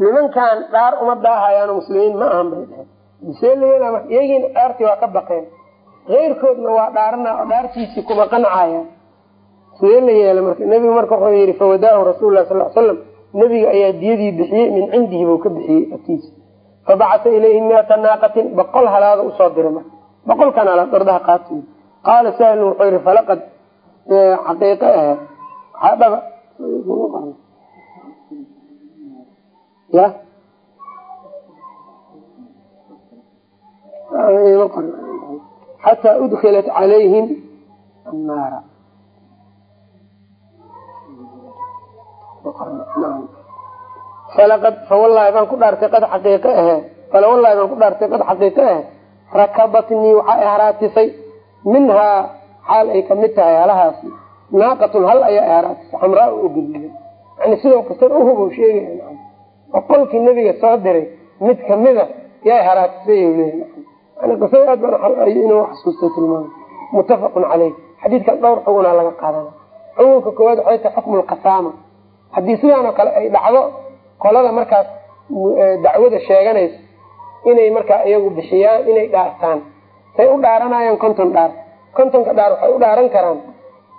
nimankan dhaar uma daahayaan muslimiin ma ahan bay dhaheen see layeela marka iyagiina dhaartii waa ka baqeen. Keyrkoodna waa dhaarana oo dhaartiisii kuma qancayaan. Sidee la yeela marka nebigu marka wuxuu yihi fawadaahu rasuul lah sal slam nebiga ayaa diyadii bixiyey min cindihi buu ka bixiyey agtiisa. Fabacasa ilayhi miata naaqatin boqol halaada u soo diray marka. Boqolkan halaad ordaha qaati qaala sahlu wuxuu yihi falaqad xaqiiqo ahe ya xataa udkilat calayhim annaara falaqad fawallaahi baan ku dhaartay qad xaqiiqo ahe falawallaahi baan ku dhaartay qad xaqiiqo ahe rakabatnii waxaa i haraatisay minhaa xaal ay ka mid tahay halahaasi naaqatun hal ayaa i haraatisay xamraa oo gediya yani sidoo kastan uhubu sheegaya boqolkii nabiga soo diray mid kamida yaa i haraatisay leeya yani qisada aad baan inuu xasuustay tilmaama muttafaqun caleyh xadiidkan dhowr xugunaa laga qaadana. Xukunka koowaad waxay tahay xukmu lqasaama haddii sidaan oo kale ay dhacdo qolada markaas dacwada sheeganayso inay markaa iyagu bixiyaan inay dhaartaan say u dhaaranayaan konton dhaar. Kontonka dhaar waxay u dhaaran karaan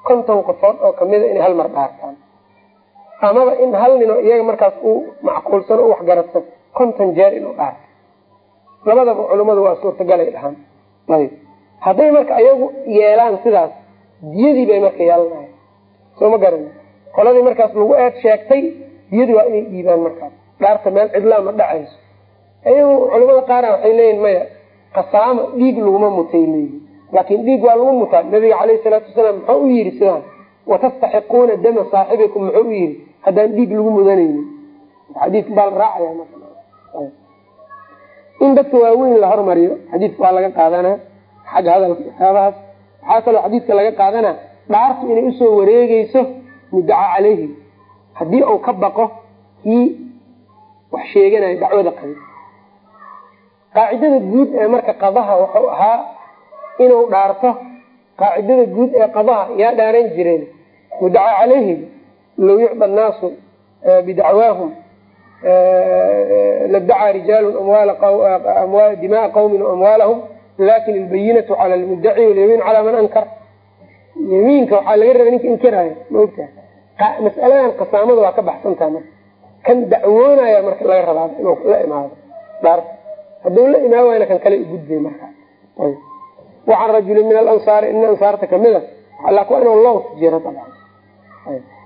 konton qofood oo kamida inay hal mar dhaartaan amaba in hal ninoo iyaga markaas uu macquulsano u waxgaradsan konton jeer inuu dhaarto. Labadaba culimmadu waa suurtagalay dhahaan. Ayb hadday marka iyagu yeelaan sidaas diyadii bay marka yeelanayan soo ma garan. Qoladii markaas lagu eed sheegtay diyadii waa inay dhiibaan markaas. Dhaarta meel cidlaa ma dhacayso. Ayagu culimada qaara waxay leeyihiin maya qasaamo dhiig laguma mutay leeyihiin laakin dhiig waa lagu mutaa. Nabiga caleyhi salaatu wasalaam muxuu u yidhi sidaan watastaxiquuna dama saaxibikum muxuu u yidhi haddaan dhiig lagu mudanaynin xadii baa la raacaya in dadka waaweyn la hormariyo xadiidka waa laga qaadanaa xagga hadalka waxyaabahaas waxaa kaloo xadiidka laga qaadanaa dhaartu inay u soo wareegeyso muddaca caleyhi haddii uu ka baqo kii wax sheeganayo dacwada qabi qaacidada guud ee marka qadaha wuxuu ahaa inuu dhaarto qaacidada guud ee qadaha yaa dhaaran jireen muddaca caleyhi low yucda annaasu bidacwaahum ladacaa rijaalu dimaa qawmin amwaalahum laakiin ilbayinatu cala lmudaci walyamiin calaa man ankar yamiinka waxaa laga raba ninka inkiraayo ma ogtaha masaladan qasaamada waa ka baxsantaha marka kan dacwoonaya marka laga rabaa inuu la imaado dhaarta hadduu la imaan wayna kan kale igudbay marka wacan rajulin min alansaari in ansaarta kamida waa inuu lows jiro dabcan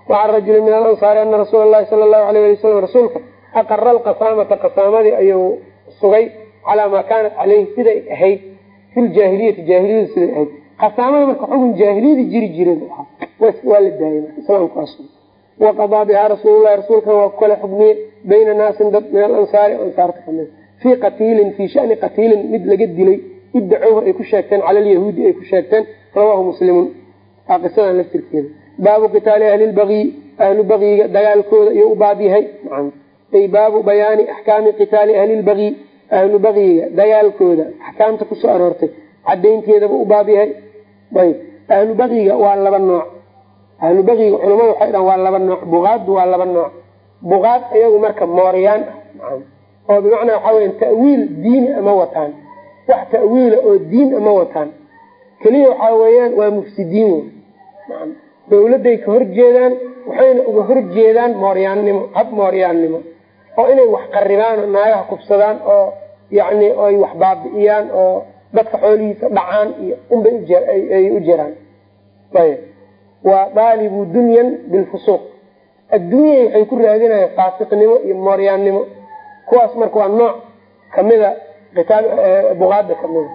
wacan rajulin min alansaari ana rasuula lahi sala allahu alayh ali wasalam rasuulka aqara alqasaamata qasaamadii ayuu sugay calaa maa kaanat caleyhi siday ahayd fi ljaahiliyati jaahiliyadu siday ahayd. Qasaamada marka xugun jaahiliyadii jiri jire waa la daayay islaamkaas. Waqadaa bihaa rasuululahi rasuulkan waa ku kala xugmiyey bayna naasin dad min alansaari ansaarta ka mid fii qatiilin fii shani qatiilin mid laga dilay iddacuuhu ay ku sheegteen cala alyahuudi ay ku sheegteen rawaahu muslimun. Aa qisadan laftirkeeda baabu qitaali ahli lbagyi ahlu bagyiga dagaalkooda iyo u baab yahay. Ay baabu bayaani axkaami qitaali ahli lbagyi ahlu bagyiga dagaalkooda. Axkaamta ku soo aroortay cadaynteedaba u baab yahay. Ayb. Ahlu bagyiga waa laba nooc. Ahlu bagyiga culamada waxay dhahan waa laba nooc buqaaddu waa laba nooc. Buqaad iyagu marka mooryaan ah oo bimacnaa waxaa weya ta'wiil diini ama wataan. Wax ta'wiila oo diin ama wataan. Keliya waxaa weeyaan waa mufsidiin dawladday ka horjeedaan waxayna uga horjeedaan mooryaannimo hab mooryaannimo oo inay wax qaribaan oo naagaha kubsadaan oo yani ay wax baabi'iyaan oo dadka xoolihiisa dhacaan iyo unbay ay u jiraan ayb waa daalibu dunyan bilfusuuq adduunyay waxay ku raadinayaan faasiqnimo iyo mooryaannimo kuwaas marka waa nooc kamida kitaab buqaada kamida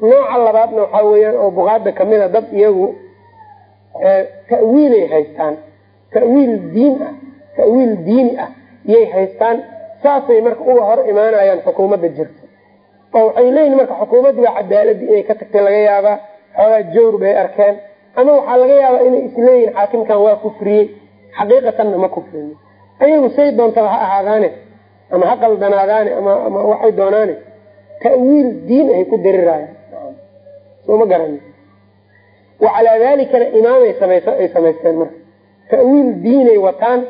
nooca labaadna waxaa weeyaan oo buqaada kamida dad iyagu ta'wiilay haystaan. Ta'wiil diin ah. Ta'wiil diini ah iyay haystaan. Saasay marka uga hor imaanayaan xukuumadda jirta. Oo waxay leeyihiin marka xukuumaddii baa cadaaladii inay ka tagtay laga yaabaa xoogaa jawr bay arkeen. Ama waxaa laga yaabaa inay isleeyihin xaakimkan waa kufriyey. Xaqiiqatanna ma kufriye ayagu say doontaba ha ahaadaane ama ha qaldanaadaane ama waxay doonaane ta'wiil diin ay ku diriraayan soo ma garani wa calaa dalikana imaamay samay ay samaysteen marka. Ta'wiil diinay wataan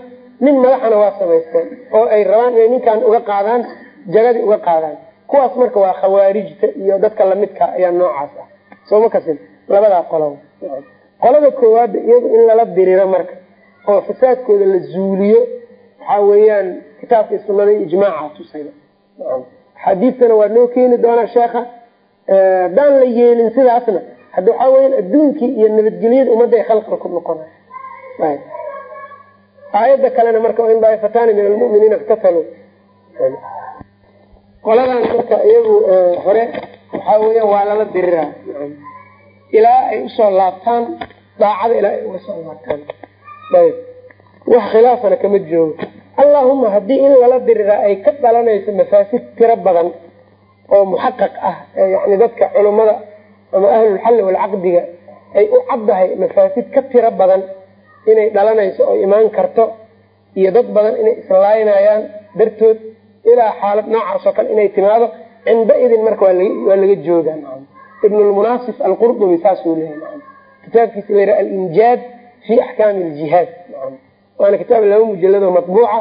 nin madaxana waa samaysteen oo ay rabaan inay ninkan uga qaadaan jagadii uga qaadaan. Kuwaas marka waa khawaarijta iyo dadka lamidka ayaa noocaas ah. Soo ma kasin? Labadaa qolob qolada koowaada iyadu in lala diriro marka oo fasaadkooda la zuuliyo waxaa weeyaan kitaabka sunada iyo ijmaaca tusaya xadiidtana waa noo keeni doonaa sheekha. Haddaan la yeelin sidaasna hadda waxaa weyan adduunkii iyo nabadgelyada ummadda khalqal ku noqonay aayadda kalena marka in daaifataani min almuminiina iktatalu qoladan marka iyagu hore waxaa weeyaan waa lala diriraa ilaa ay u soo laabtaan daacada ilaa ay uga soo laabtaan. Ayb wax khilaafana kama joogo. Allahuma haddii in lala diriraa ay ka dhalanayso mafaasid tiro badan oo muxaqaq ah yani dadka culummada ama ahlulxalli walcaqdiga ay u caddahay mafaasid ka tiro badan inay dhalanayso oo imaan karto iyo dad badan inay islaynayaan dartood ilaa xaalad noocaas oo kale inay timaado cinda idin marka waa laga jooga ibnulmunaasif alqurdubi saasuu leeyahy kitaabkiisa la yidhaha alinjaad fi axkaami aljihaad waana kitaab laba mujalado matbuuca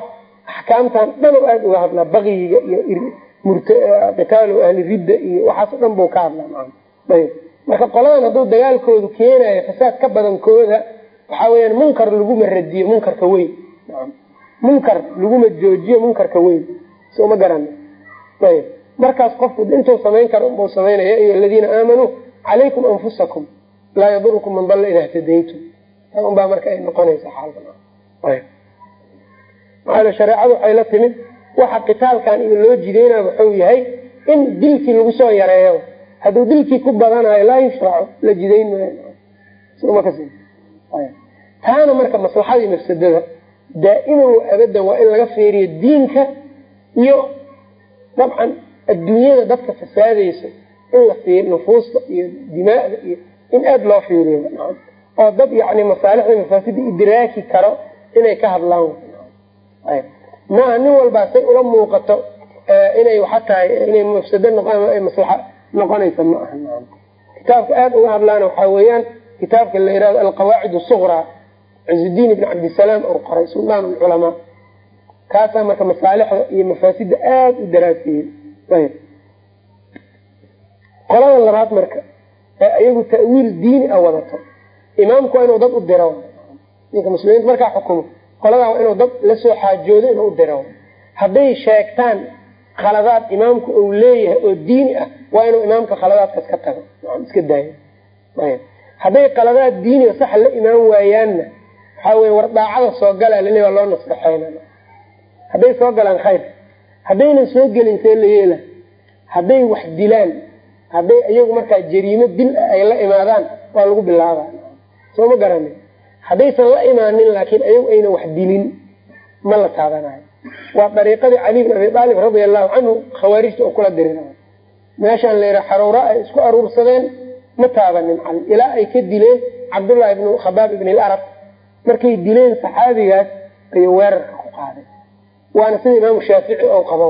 axkaamtan dhan oo aada uga hadlaa baqiyiga iyo qitaalu ahli ridda iyo waxaasoo dhan buu ka hadlaa ayb marka qoladan hadduu dagaalkoodu keenayo fasaad ka badankooda waxaa weyaan munkar laguma radiyo munkarka weyn. Munkar laguma joojiyo munkarka weyn. Soo ma garana ayb markaas qofku intuu samayn karo unbuu samaynaya iyo aladiina aamanuu calaykum anfusakum laa yadurukum man dalla idaa htadaytum ta unbaa marka ay noqonaysa xaalka maxaa shareecadu waxay la timid waxa qitaalkan iyo loo jideynaa wuxuu yahay in dilkii lagu soo yareeyo hadduu dilkii ku badanayo laa yushraco la jidayn maayo. Taana marka maslaxadii mafsadada daa'iman wa abadan waa in laga feeriyo diinka iyo dabcan adduunyada dadka fasaadaysa in la fiir nufuusta iyo dimaa'da iyo in aada loo fiiriyo. Oo dad yani masaalixda mafaasida idraaki karo inay ka hadlaan. Maaha nin walbaa say ula muuqato inay waxa tahay inay mafsado noqon ay maslaxa noqonaysa ma aha kitaabka aada uga hadlaana waxaa weeyaan kitaabka la yihahdo alqawaacid suqraa cizudiin ibn cabdisalaam ou qoray suldaan lculamaa kaasaa marka masaalixda iyo mafaasida aada u daraasiyey qolada labaad marka ee iyagu ta'wiil diini a wadato. Imaamku waa inuu dad u diro ninka muslimiinta markaa xukumo. Qoladaa waa inuu dad la soo xaajoodo inuu u diro hadday sheegtaan khaladaad imaamku uu leeyahay oo diini ah waa inuu imaamka khaladaadkaas ka tago. Iska daayo. Hadday khaladaad diiniga sax la imaan waayaanna waxaa wey war daacada soo gala lale waa loo naseexeyna hadday soo galaan khayr. Haddaynan soo gelin see la yeela. Hadday wax dilaan hadday iyagu markaa jariimo dil ah ay la imaadaan waa lagu bilaaba soo ma garani. Haddaysan la imaanin laakiin ayagu aynan wax dilin ma la taabanayo waa dariiqadii cali bin abi aalib radia allahu canhu khawaarijta oo kula dirina meeshaan layidha xaruura ay isku aruursadeen ma taabanin cali. Ilaa ay ka dileen cabdullahi ibnu khabaab ibn ilarab markay dileen saxaabigaas ayuu weerarka ku qaaday. Waana sida imaamu shaafici oo qabo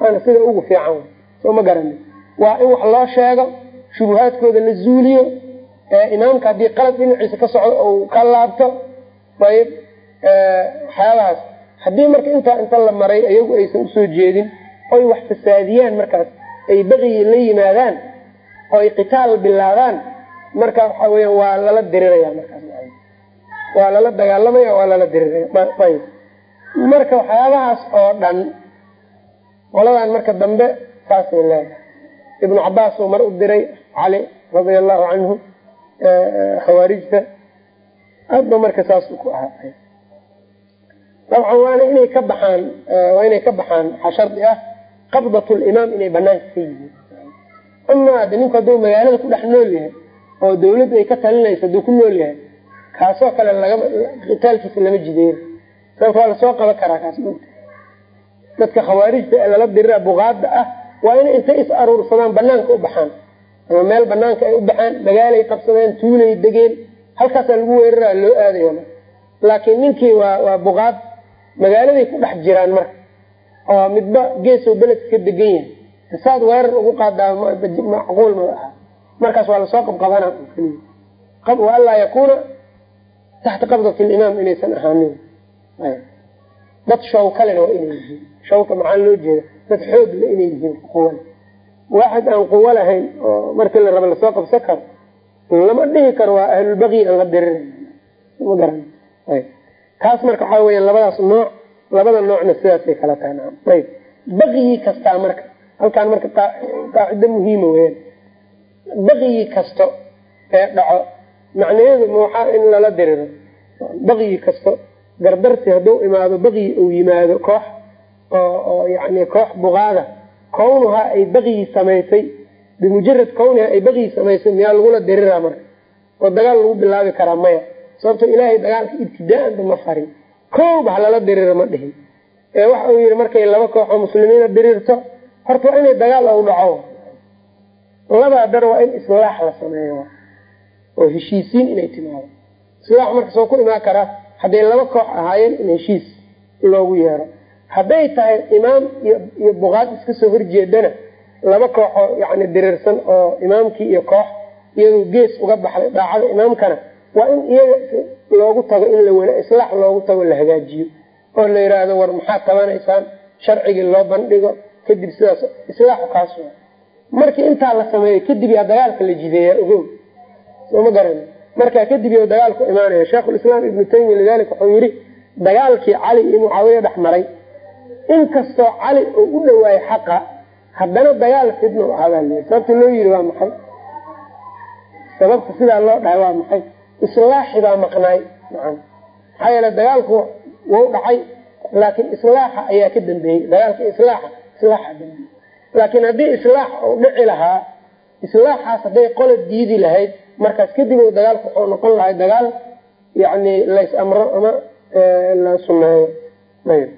waana sida ugu fiican soo ma garani. Waa in wax loo sheego shubuhaadkooda la zuuliyo imaamka haddii qalad dhinaciisa ka socdo ou ka laabto ayb waxyaabahaas haddii marka intaa inta la maray iyagu aysan u soo jeedin oy wax fasaadiyaan markaas ay baqiyi la yimaadaan oo ay qitaal bilaabaan marka waxa weyan waa lala diriraya markaas waa lala dagaalamaya waa lala diriraya. Ayb marka waxyaabahaas oo dhan qoladan marka dambe saasay leedahay. Ibnu cabaas uu mar u diray cali radia allahu canhu khawaarijta aadba marka saasuu ku ahaa dabcan waana inay ka baxaan waa inay ka baxaan waxaa shardi ah qabdat limaam inay banaanka ka yihiin. Amaa de ninku hadduu magaalada ku dhex nool yahay oo dawladdu ay ka talinayso hadduu ku nool yahay kaasoo kale lagama qitaalkiisa lama jideyn sababto waa la soo qaban karaa kaas mugta dadka khawaarijta ee lala dirira buqaada ah waa inay intay is aruursadaan banaanka u baxaan. Ama meel banaanka ay u baxaan magaalay qabsadeen tuulay degeen halkaasaa lagu weerara loo aadaya laakiin ninkii waa waa buqaad magaaladay ku dhex jiraan marka oo midba geesoo beledka ka degan yahay. Saad weerar ugu qaadaa macquul ma aha markaas waa la soo qabqabana wa anlaa yakuuna taxta qabdati limaam inaysan ahaanin. Dad shawkalena waa inay yihiin. Shawka maxaa loo jeeda dad xoogla inay yihiin quwale waaxid aan quwo lahayn oo markii la raba la soo qabsan karo lama dhihi karo waa ahlulbaqyi aan la diriray ma garan kaas marka waxaa weya labadaas nooc labada noocna sidaasay kala tahay ayb baqyi kastaa marka halkaan marka qaacido muhiima weyaan baqyi kasto ee dhaco macnaheedu ma waxaa in lala diriro. Baqyi kasto gardarsi hadduu imaado baqyi uu yimaado koox oo yani koox buqaada kawnuhaa ay baqyi samaysay bimujarad kawniha ay baqyi samaysay miyaa lagula diriraa marka? Oo dagaal lagu bilaabi karaa maya sababto ilaahay dagaalka ibtidaa'anba ma farin. Kooba ha lala diriro ma dhihin. Ee waxa uu yihi markay laba koox oo muslimiina dirirto horta waa inay dagaal ou dhaco. Labaa dar waa in islaax la sameeyo oo heshiisiin inay timaado. Islaax marka soo ku imaan karaa hadday laba koox ahaayeen in heshiis loogu yeero. Hadday tahay imaam iyo buqaad iska soo horjeedana laba kooxoo yani dirirsan oo imaamkii iyo koox iyadoo gees uga baxday daacada imaamkana waa in iyaga loogu tago in la islaax loogu tago la hagaajiyo. Oo la yidhaahdo war maxaad tabanaysaan? Sharcigii loo bandhigo kadib sidaas islaaxu kaas markii intaa la sameeyo kadib yaa dagaalka la jideeyaa ogow. Soo ma garan. Markaa kadib yo dagaalku imaanaya sheikhulislaam ibnu taymiya lidalika wuxuu yihi dagaalkii cali iyo mucaawiya dhex maray. Inkastoo cali oo u dhawaayay xaqa haddana dagaal fidna u ahaabaa lii sababta loo yiri waa maxay? Sababta sidaa loo dhahay waa maxay islaaxi baa maqnaay maxaa yeele dagaalku wau dhacay laakiin islaaxa ayaa ka dambeeyey. Dagaalka islaaxa islaaxa dambeeyey. Laakiin haddii islaax uu dhici lahaa islaaxaas hadday qola diidi lahayd markaas kadib u dagaalku wuxuu noqon lahay dagaal yani lays amro ama la suneeyo ayb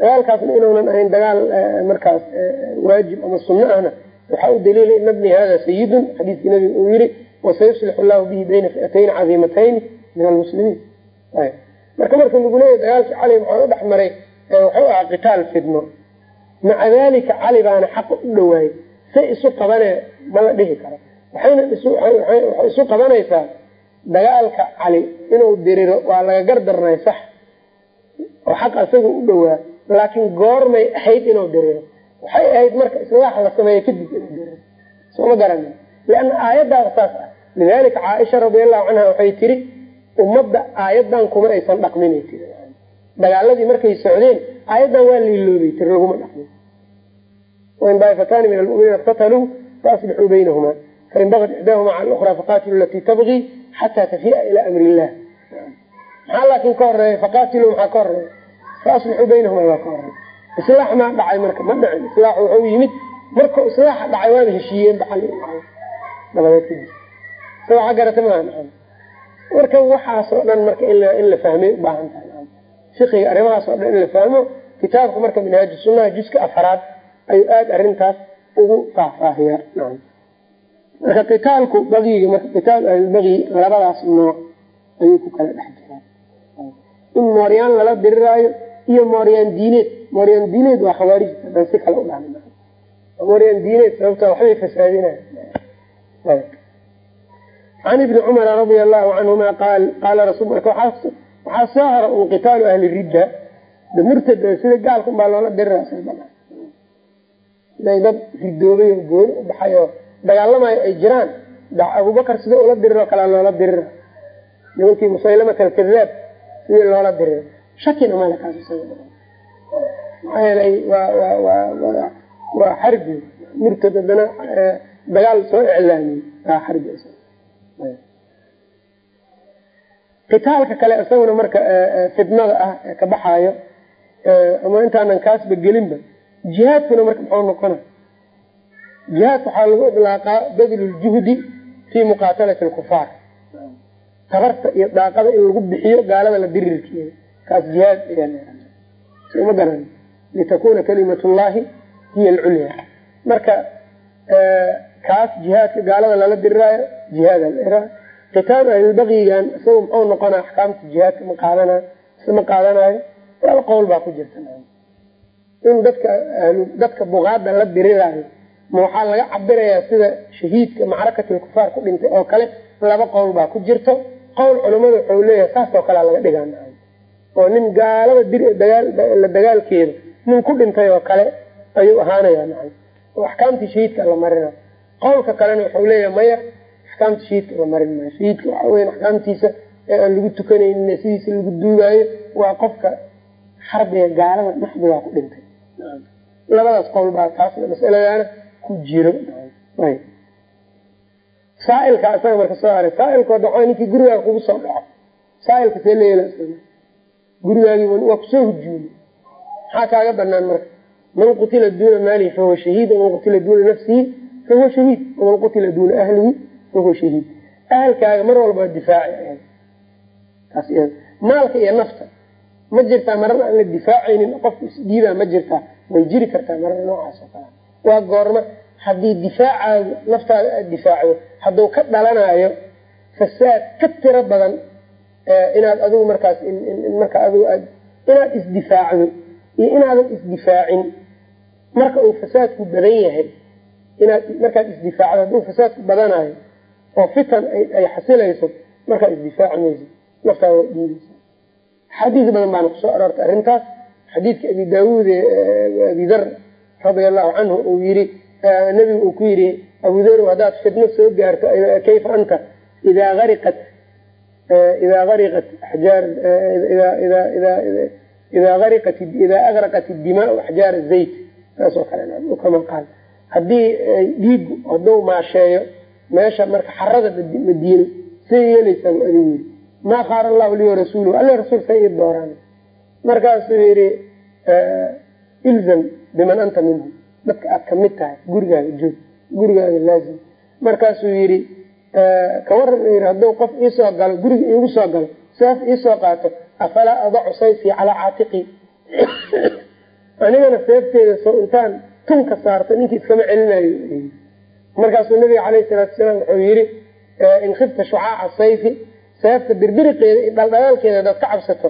dagaalkaasna inuunan ahayn dagaal markaas waajib ama sunno ahna waxaa u daliila ina bni hada sayidun xadiiskii nabiga uu yiri wasayuslixu llahu bihi bayna fi'atayn cadiimatayn min almuslimiin marka marka lagu leeyahy dagaalkii cali maxaa u dhex maray wuxuu ahaa qitaal fidno maca dalika cali baana xaqa u dhawaayay say isu qabanee ma la dhihi karo waxay isu qabanaysaa dagaalka cali inuu diriro waa laga gardarnay sax oo xaq isaga u dhawaa laakiin goormay ahayd inuu diriro waxay ahayd marka islaax la sameeyo kadib inuu diriro sooma garana lianna aayaddaada saas ah lidalika caaisha radiallahu canha waxay tiri ummadda aayadan kuma aysan dhaqminay tiri dagaaladii markay socdeen aayaddan waa liiloobay tiri laguma dhaqmin. Wain daaifataani min almuminiina iqtataluu faaslixuu baynahuma fain bagad ixdaahuma cala lukra faqatilu latii tabqii xataa tafi'a ilaa amri illah maxaa laakin ka horreeya faqatiluu maxaa ka horreeya faaslixuu baynahuma baa ka horreeya islaax maa dhacay marka ma dhicin. Islaax wuxuu yimid markuu islaaxa dhacay waaba heshiiyeen baxal dabadeed sa garata maaha marka waxaasoo dhan marka in la fahmay ubaahan tahay. Fiqiga arrimahaas dhan in la fahmo kitaabka marka minhaaju sunaha juska afaraad ayuu aada arrintaas ugu faahfaahiyaa. Marka qitaalku bagiga marka qitaal ahlulbagi labadaas nooc ayuu ku kala dhex jiraa. In mooryaan lala diriraayo iyo mooryaan diineed. Mooryaan diineed waa khawaarijta hadan si kale u dhahna mooryaan diineed sababta waxbay fasaadinayan can ibni cumara radia allahu canhuma qaal qaala rasul marka waxaa soo hara un qitaalu ahli ridda da murtad sida gaalka baa loola dirira inay dad ridoobay oo gooni u baxay oo dagaalamayo ay jiraan abubakar sida ula diriroo kalea loola dirira nimankii musaylamat alkadaab sidii loola dirira shakina male kaas maxaa yeelay waa xarbi murtad haddana dagaal soo iclaamiyey qitaalka kale isaguna marka fidnada ah ee ka baxaayo ama intaanan kaasba gelinba jihaadkuna marka muxuu noqona. Jihaadka waxaa lagu idlaaqaa badlu ljuhdi fii muqaatalati alkufaar tabarta iyo daaqada in lagu bixiyo gaalada la dirirkeeda kaas jihaad ma garan. Litakuna kalimat llahi hiya alculya marka kaas jihaadka gaalada lala diriraayo jihaad alra qitaalu ahlilbaqigan isaga muxuu noqona axkaamta jihaadka ma qaadanayo ma qaadanayo laba qowl baa ku jirta. In dadka dadka buqaada la diriraayo ma waxaa laga cabirayaa sida shahiidka macrakatilkufaar ku dhintay oo kale laba qowl baa ku jirto. Qowl culamada wuxuu leeyahay saasoo kalea laga dhigaa oo nin gaalada dir la dagaalkeeda nin ku dhintay oo kale ayuu ahaanaya oo axkaamtii shahiidka la marina qowlka kalena wuxuu leeyahay maya axkaamta shahiidka la marin maayo shahiidka waxa weya axkaamtiisa ee aan lagu tukanaynin sidiisa lagu duugaayo waa qofka xarbiga gaalada maxdigaa ku dhintay. Labadaas qowl baa taasna masaladaana ku jiro. Saailka isaga marka soo haray saailka wada ninkii gurigaaga kugu soo dhaco. Saailka see leela gurigaagi waa ku soo hujuumay. Maxaa kaaga banaan marka man qutila duuna maalihi fahuwa shahiid man qutila duuna nafsihi fahuwa shahiid waman qutila duuna ahlihi fahuwa shahiid ahalkaaga mar walba difaaci maalka iyo nafta ma jirtaa marana aan la difaacaynin qofku isdhiibaa ma jirtaa way jiri kartaa marana noocaas oo kale. Waa goorma haddii difaacaagu naftaada aada difaacdo hadduu ka dhalanayo fasaad ka tiro badan inaad adigu markaas marka adigu aad inaad isdifaacdo iyo inaadan isdifaacin marka uu fasaadku badan yahay inaad markaad isdifaacdo hadduu fasaadku badanayo oo fitan ay xasilayso markaad isdifaaci mayso naftaada waa dhiibaysa xadiis badan baana ku soo aroortay arrintaas. Xadiidka abi daawuud ee abi dar radia allahu canhu uu yiri nabigu uu ku yiri abu dar haddaad fitno soo gaarto kayfa anta? Idaa ariqat idaa ariqat axjaar idaa ariqat idaa agraqat dimaau axjaar zayt saasoo kale kama qaal haddii dhiigu hadduu maasheeyo meesha marka xarada madiino say adigu yiri maa qaara allahu li warasuuluhu alla rasuul say ii dooraan. Markaasuu yihi ilzam biman anta minhu dadka aad ka mid tahay gurigaaga joog gurigaaga laazim. Markaasuu yihi kawaran yii hadduu qof iisoo galo guriga iigu soo galo seef iisoo qaato afalaa adacu sayfii calaa caatiqi anigana seefteeda soo intaan tunka saarto ninkii iskama celinayo markaasuu nabiga caleyhi salaatu salaam wuxuu yihi in shucaaca sayfi seefta birbiriqeeda iyo dhaldhalaalkeeda hadaad ka cabsato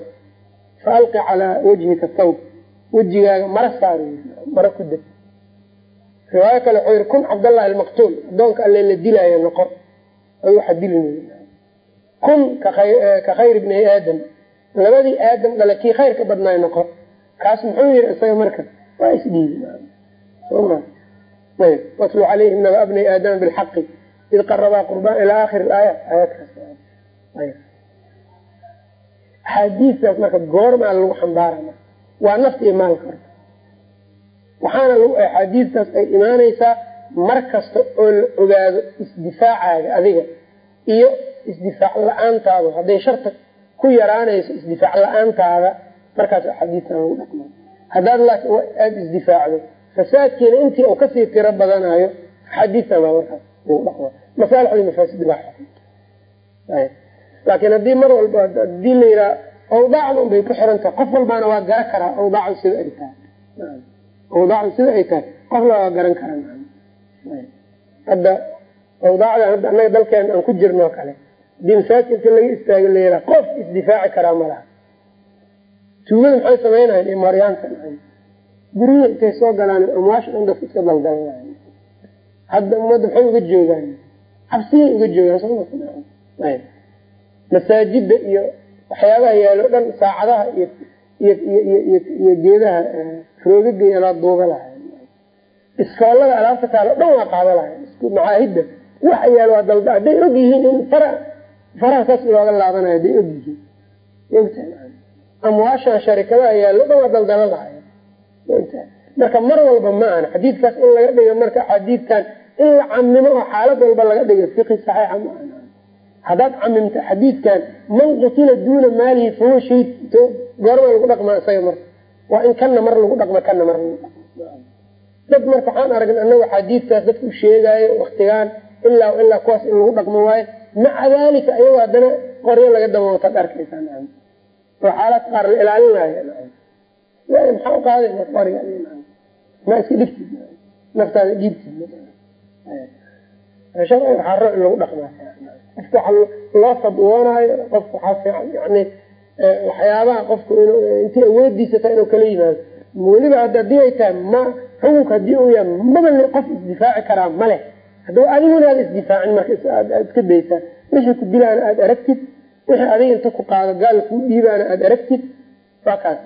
fa alqi calaa wajhika thawb. Wejigaaga mara saar mara ku deg. Riwaayo kale wuxuu yihi kun cabdallahi almaqtuul adoonka alle la dilaayo noqo. Ay waxa dilin kun ka khayr bni aadam labadii aadam dhale kii khayr ka badnaay noqo kaas muxuu yihi isaga marka waa isdhiibi ayb watlu calayhim naba bni aadama bilxaqi. Id qarabaa qurbaan ilaa akhir aayaadkaas axaadiistaas marka goormaa lagu xambaara waa nafta iyo maalka horta waxaana axaadiistaas ay imaanaysaa mar kasta oo la ogaado isdifaacaaga adiga iyo isdifaac la'aantaadu hadday sharta ku yaraanayso isdifaac la'aantaada markaas axaadiistan lagu dhaqma haddaad laakiin aada isdifaacdo fasaadkeena intii uu ka sii tiro badanayo axaadiistan baa markaas lagu dhaqma masaalixdii mafaasid baa laakiin haddii mar walba haddii la yiraa awdaacda unbay ku xiran tahay. Qof walbaana waa garan karaa awdaacdu sida ay tahay. Awdaacdu sida ay tahay. Qofna waa garan karaa. Hadda awdaacda hadda annaga dalkeena aan ku jirno kale haddii inta laga istaago la yiraa qof isdifaaci karaa malaha tuugada maxay samaynayan iyo maryaanta guryihi intay soo galaan amwaasha dhan dadka iska daldalanay hadda ummadda maxay uga joogaan cabsiyay uga joogaan soma masaajida iyo waxyaabaha yaalo dhan saacadaha iyo iyo geedaha roogada yalaa duuga lahay iskoolada alaabta taalo dhan waa qaada lahay macaahidda waxa yaalo waa dalda hadday og yihiin in fara faraha saas looga laabanayo hadday og yihiin amwaashan sharikadaha yaalo dhan waa daldala marka mar walba ma ana xadiidkaas in laga dhigo marka xadiidkan in la camimo oo xaalad walba laga dhigo fiqi saxiixa ma ana haddaad camimta xadiidkan man qutila duuna maalihi fahuwa shahiid goorma lagu dhaqmaa isaga marka. Waa in kana mar lagu dhaqmo kana mar lagu dhaqmo dad marka waxaan aragna anagu xadiidkaas dadka u sheegaayo waktigaan ilaa ilaa kuwaas in lagu dhaqmo waayo maca dalika ayagoo haddana qoryo laga dabawataad arkaysaa oo xaalad qaar la ilaalinaayo maxaa u qaaday? Qoriga ma iska dhigtid naftaada dhiibtid sharciga waxaa ro in lagu waxa loo fadwoonaayo qofka waxaa fiican yani waxyaabaha qofku intii awoodiisa tahay inuu kala yimaado. Weliba haddii ay tahay ma xukunka haddii uu yahay maba qof isdifaaci karaa male haddaba adiguna aad isdifaacin marka iska daysaa wixii ku dilaana aada aragtid wixii adiga inta ku qaado gaal kuu dhiibaana aada aragtid waa kaas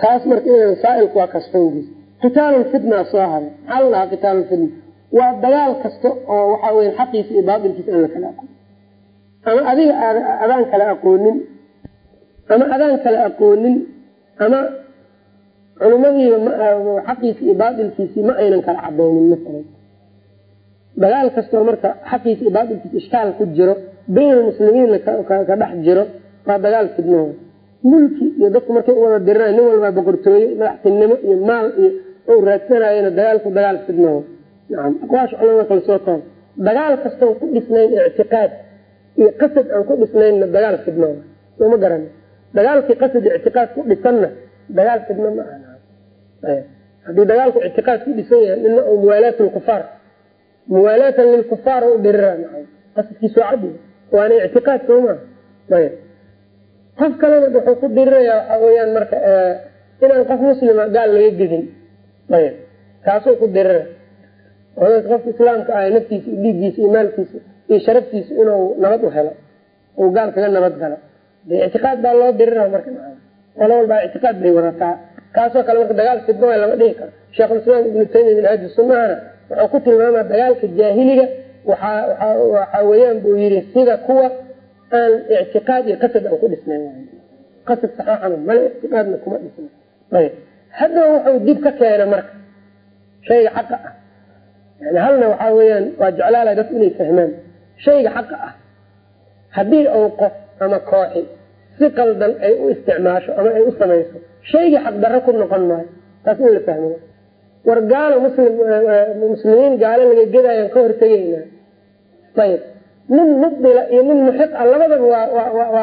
taas marka saailku waa kasxoongiis qitaalulfitna soo haray. Maxaa la dhahaa qitaalulfitna waa dagaal kasta oo waxa weya xaqiisa iyo baatilkiisa aan la kala aqoon. Ama adiga adaan kala aqoonin ama adaan kala aqoonin ama culimadiiba xaqiisa iyo baatilkiisii ma aynan kala cadaynin masalan dagaal kastoo marka xaqiisa iyo baatilkiisa ishkaal ku jiro bayn almuslimiinna ka dhex jiro waa dagaal fidnahooda mulki iyo dadku markay u wada dirinayo nin walbaa boqortooye madaxtinimo iyo maal iyo ou raadsanayona dagaalku dagaal fidnahooda nacam aqwaasha culamada kala soo koob dagaal kastoon ku dhisnayn ictiqaad iyo qasad aan ku dhisnaynna dagaal fidnahooda sooma garan. Dagaalkii qasad ictiqaad ku dhisanna dagaal fidno ma haddii dagaalku ictiqaad ku dhisan yahay nina muwaalaat muwaalaatan lilkufaar u dirira qasadkiisu cadi waana ictiqaad sooma ayb qof kalena wuxuu ku diriraya waxa weyaan marka inaan qof muslima gaal laga gedin ayb kaasuu ku dirira qofka islaamka ah naftiisa iyo dhiiggiisa iyo maalkiisa iyo sharaftiisa inuu nabad u helo uu gaal kaga nabad galo de ictiqaad baa loo dirira marka qolo walbaa ictiqaad bay wadataa kaasoo kale marka dagaal fidno lama dhihi karo sheekhulislaam ibnu taymiya min hadi sunnahana wuxuu ku tilmaamaa dagaalka jaahiliga. Waxa weyaan buu yii sida kuwa aan ictiqaad iyo qasad aan ku dhisnayn qasad saxaaxana male ictiqaadna kuma dhisna haddaba wuxuu dib ka keena marka. Shayga xaqa ah. Yani halna waxaa weyaan waa jeclaala dadku inay fahmaan. Shayga xaqa ah. Haddii uu qof ama kooxi si qaldan ay u isticmaasho ama ay u samayso shaygii xaqdarro ku noqon maayo. Taas in la fahmo war gaalo muslim muslimiin gaalo laga gedaayan ka hortegaynaa ayb nin mubdila iyo nin muxiq ah labadaba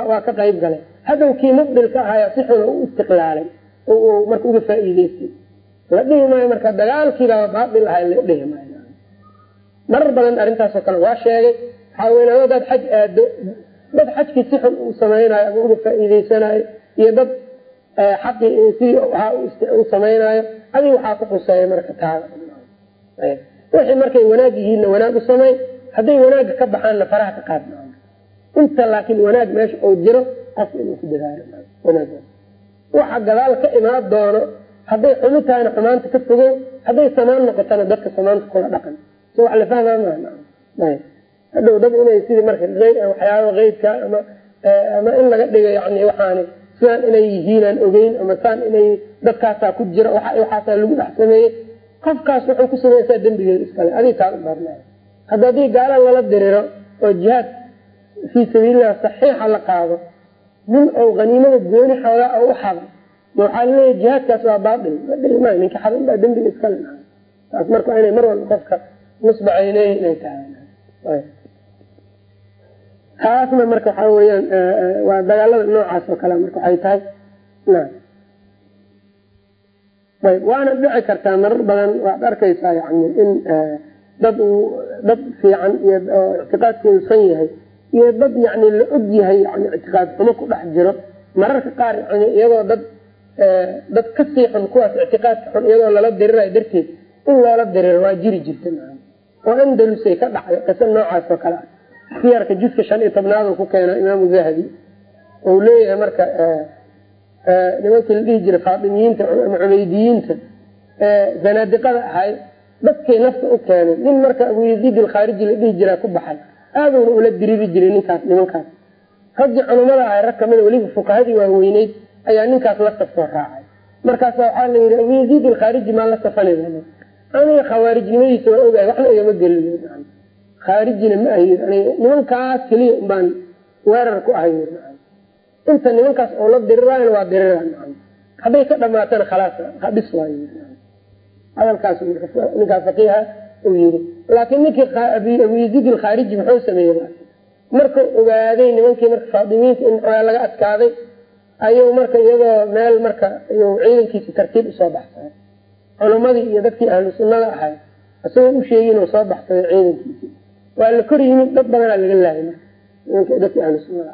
waa ka qayb galay. Hadow kii mubdilka ahaya si xun u istiqlaalay marka uga faa'iideystay la dhihi maayo marka dagaalkiibaa baail ahay la dhihi maayo. Marar badan arrintaasoo kale waa sheegay waxaa weyn dad xaj aado dad xajkii si xun u samaynayo ama uga faa'iideysanayo iyo dad xaqii sidii u samaynayo adig waxaa ku xuseeya marka taada wixii markay wanaag yihiinna wanaag u samay hadday wanaagga ka baxaanna faraha ka qaad inta laakiin wanaag meesha oo jiro qof inuu ku dadaalo. Waxa gadaal ka imaan doono hadday xumi tahayna xumaanta ka fogow hadday samaan noqotana dadka samaanta kula dhaqan. So wax la fahmaa maa hadhow dad inay sidii marka waxyaaba keydka ama ama in laga dhigo yani waxaani sidaan inay yihiinaan ogeyn ama saan inay dadkaasaa ku jira waxaasaa lagu dhex sameeyey. Qofkaas wuxuu ku samaysaa dembigeeda iskale adig kaa u baarna hadda haddii gaala lala diriro oo jihaad fii sabiililah saxiixa la qaado nin ou haniimada gooni xoogaa oo u xado ma waxaa laleeyahy jihaadkaas waa baail ma ninka xadan baa dembiga iskale taas marka inay mar walba qofka nusbacayney inay tahay taasna marka waxaa weyaan waa dagaalada noocaas oo kale marka waxay tahay. Ayb waana dhici kartaa marar badan waad arkaysaa yani in dad dad fiican iyo ictiqaadkoodu san yahay iyo dad yani la og yahay yani ictiqaad xumo ku dhex jiro. Mararka qaar yani iyagoo dad dad ka sii xun kuwaas ictiqaadka xun iyagoo lala dirirayo darteed in loola diriro waa jiri jirta oo andalusay ka dhacday qisa noocaas oo kale. ah siyarka juska shan iyo tobnaad ku keena imaamu zahabi. Ou leeyahay marka nimankii la dhihi jiray faatimiyiinta ama cubeydiyiinta zanaadiqada ahay dadkay nafta u keenay. Nin marka abu yaziid alkhaariji la dhihi jiraa ku baxay aaduna ula diriri jiray ninkaas nimankaas. Raggii culumada ahay rag kamida weliba fuqahadii waaweyneyd ayaa ninkaas la safsoo raacay. Markaasa waxaa la yidhi abu yaziid alkhaariji maa la safanay aniga khawaarijnimadiisa waa ogahay waxna igama gelin khaarijina ma ahy nimankaas keliya unbaan weerar ku ahay inta nimankaas oo la diriraayn waa dirira hadday ka dhamaatana khalaas bis waay hadalkaas ninkaa faqiiha uu yiri. Laakiin ninkii abu yaziid alkhaariji muxuu sameeyey markuu ogaaday nimankii marka faatimiinta in laga adkaaday ayuu marka iyadoo meel marka ayuu ciidankiisi tartiib u soo baxsaday culamadii iyo dadkii ahlu sunnada ahay isagoo u oo soo baxsaday ciidankiisi waa la kor yimid dad badanaa laga laayay marka dadkii ahlu sunnada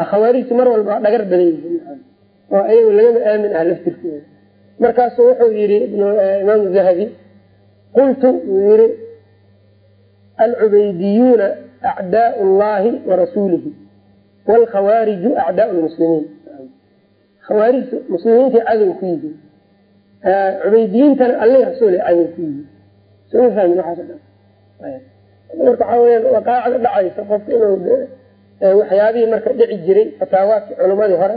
ah khawaarijtu mar walba dhagar badan yihiin oo ayagu lagama aamin ah laftirkooda markaasuu wuxuu yihi imaamu zahabi qultu wuu yihi alcubaydiyuuna acdaau llahi wa rasuulihi wlkhawaariju acdaa lmuslimiin khawaarijtu muslimiinta cadow ku yihiin. Cubaydiyiintana alli rasuul cadow ku yihiin marka waxaa weyaan waa qaacda dhacaysa qofka inuu waxyaabihii marka dhici jiray fataawaadki culamadii hore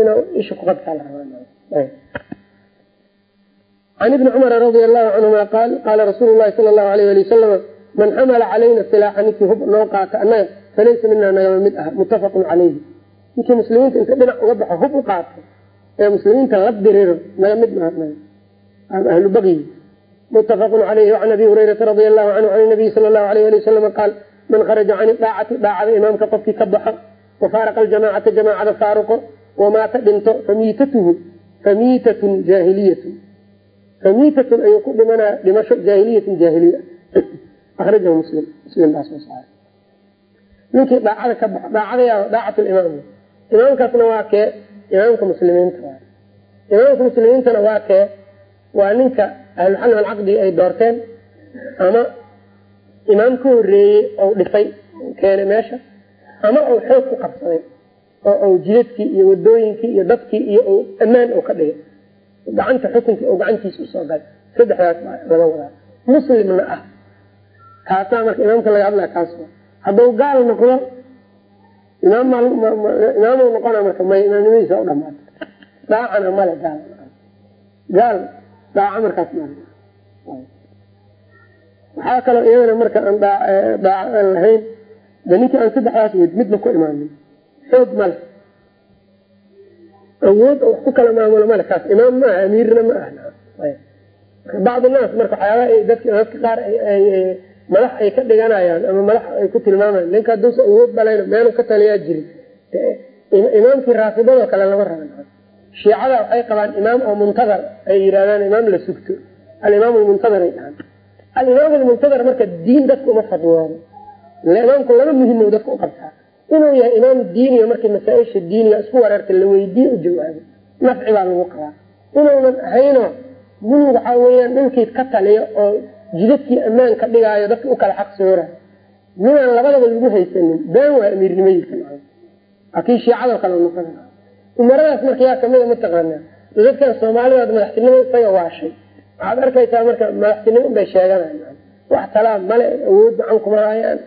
inuu isha ku qabtaa la rabaa can ibni cumara radia allahu canhuma qaal qaala rasuulu lahi sala allahu alayh ali wasalama man xamala calayna silaaxa ninkii hub noo qaata annaga falaysa minaa nagama mid ah muttafaqun calayhi. Ninkii muslimiinta inta dhinac uga baxo hub u qaato ee muslimiinta muttafaqun calayhi wacan abi hurayrata radia allahu canhu can nabiyi sala allahu alayh ali wasalama qaal man kharaja can daacati daacada imaamka qofkii ka baxo wafaaraqa aljamacata jamaacada faaruqo wamaata dhinto famiitatuhu famiitatun jaahiliyatun. Famiitatun ayuu ku dhimanaa dhimasho jaahiliyatin jaahiliya. Akrajahu muslim muslim baa soo saaray. Ninkii daacada ka baxo daacadayaa daacat limaam imaamkaasna waa kee? Imaamka muslimiinta imaamka muslimiintana waa kee? Waa ninka ahluxalli walcaqdigi ay doorteen ama imaam ka horeeyey ou dhisay keenay meesha ama uu xoog ku qabsaday oo uu jidadkii iyo wadooyinkii iyo dadkii iyo ammaan u ka dhigay. Gacanta xukunkii oo gacantiisa u soo galay. Saddexdaas laga wadaa muslimna ah. Kaasaa marka imaamka laga hadlaya kaas hadduu gaal noqdo imaam noqona marka may imaamnimadiisa u dhamaata daacana male gaal. Gaal daaco markaas ma waxaa kaloo iyadana marka aan daaco aan lahayn de ninkii aan saddexdaas wed midna ku imaanin. Xoog male awood wax ku kala maamulo male kaas imaam ma aha amiirna ma aha. Bacd naas marka waxyaabaa dadka qaar madax ay ka dhiganayaan ama madax ay ku tilmaamayaan. Ninka haduusa awood balayno meelu ka taliyaa jirin. Imaamkii raafidadoo kale lama raban shiicada waxay qabaan imaam oo muntadar ay yidhahdaan imaam la sugto. Alimaam lmuntadar ay dhahaan. Alimaam lmuntadar marka diin dadka uma fadwoodo ila imaamku laba muhimo dadka u qabtaa. Inuu yahay imaam diiniga markii masaa-isha diiniga isku wareerta la weydiiye u jawaabo nafci baa lagu qabaa. Inuunan ahayno nin waxaa weyaan dhulkiis ka taliyo oo jidadkii ammaan ka dhigaayo dadka u kala xaq soora. Ninaan labadaba lagu haysanin. Been waa amiirnimadiisa waa kii shiicado kale noqon umaradaas marka yaa kamida mataqaanaa dadkan soomaalidaad madaxtinimo isaga waashay. Waxaad arkaysaa marka madaxtinimo unbay sheeganayan wax talaa male awood gacan kuma hayaan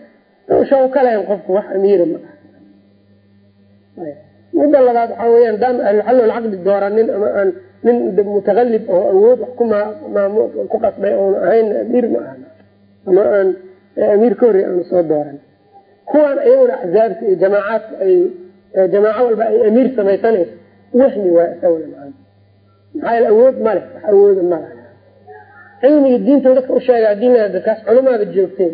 shaw ka lehen qofku wax amiira ma ah midda labaad waxaa weyaan daan ahluxalli walcaqdi dooranin ama aan nin mutakalib oo awood wax ku qasbay oona ahayn amiir ma aha. Ama aan amiir ka horrey aanu soo dooran. Kuwaan iyaguna axzaabta iyo jamaacaadka ay jamaaco walba ay amiir samaysanayso wahmi waa isaguna maa maxaa awood ma leh wax awooda ma laha cilmiga diinta dadka usheega haddii dadkaas culamaada joogteen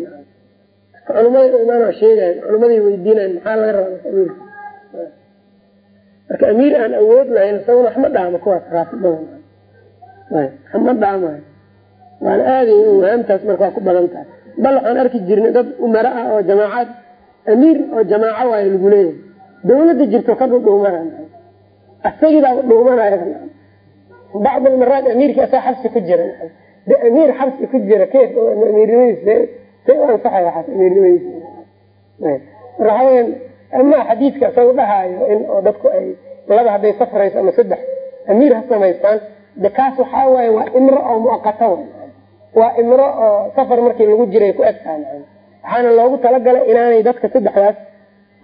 culumada imaan sheegayan culumada weydiinayan maxaa laga rabaa marka amiir aan awood lahayn isaguna waxma dhaamo kuwaas raafidada waxma dhaamayo waana aaday wahaamtaas marka waa ku badan tahay. Bal waxaan arki jirnay dad umara ah oo jamaacaad amiir oo jamaaco waayo lagu leeyahay dawladda jirto ka dhudhuumana isagiibaa dhuumanaya bacdulmaraad amiirkii asaa xabsi ku jira de amiir xabsi ku jira keef amiirnimadiisa say u xadiidka isaga dhahaayo in oo dadku ay laba hadday safrayso ama saddex amiir ha samaystaan de kaas waxaa waaye waa imro oo muaqata waa imro oo safar markii lagu jiray ku egtahay waxaana loogu talagalay inaanay dadka saddexdaas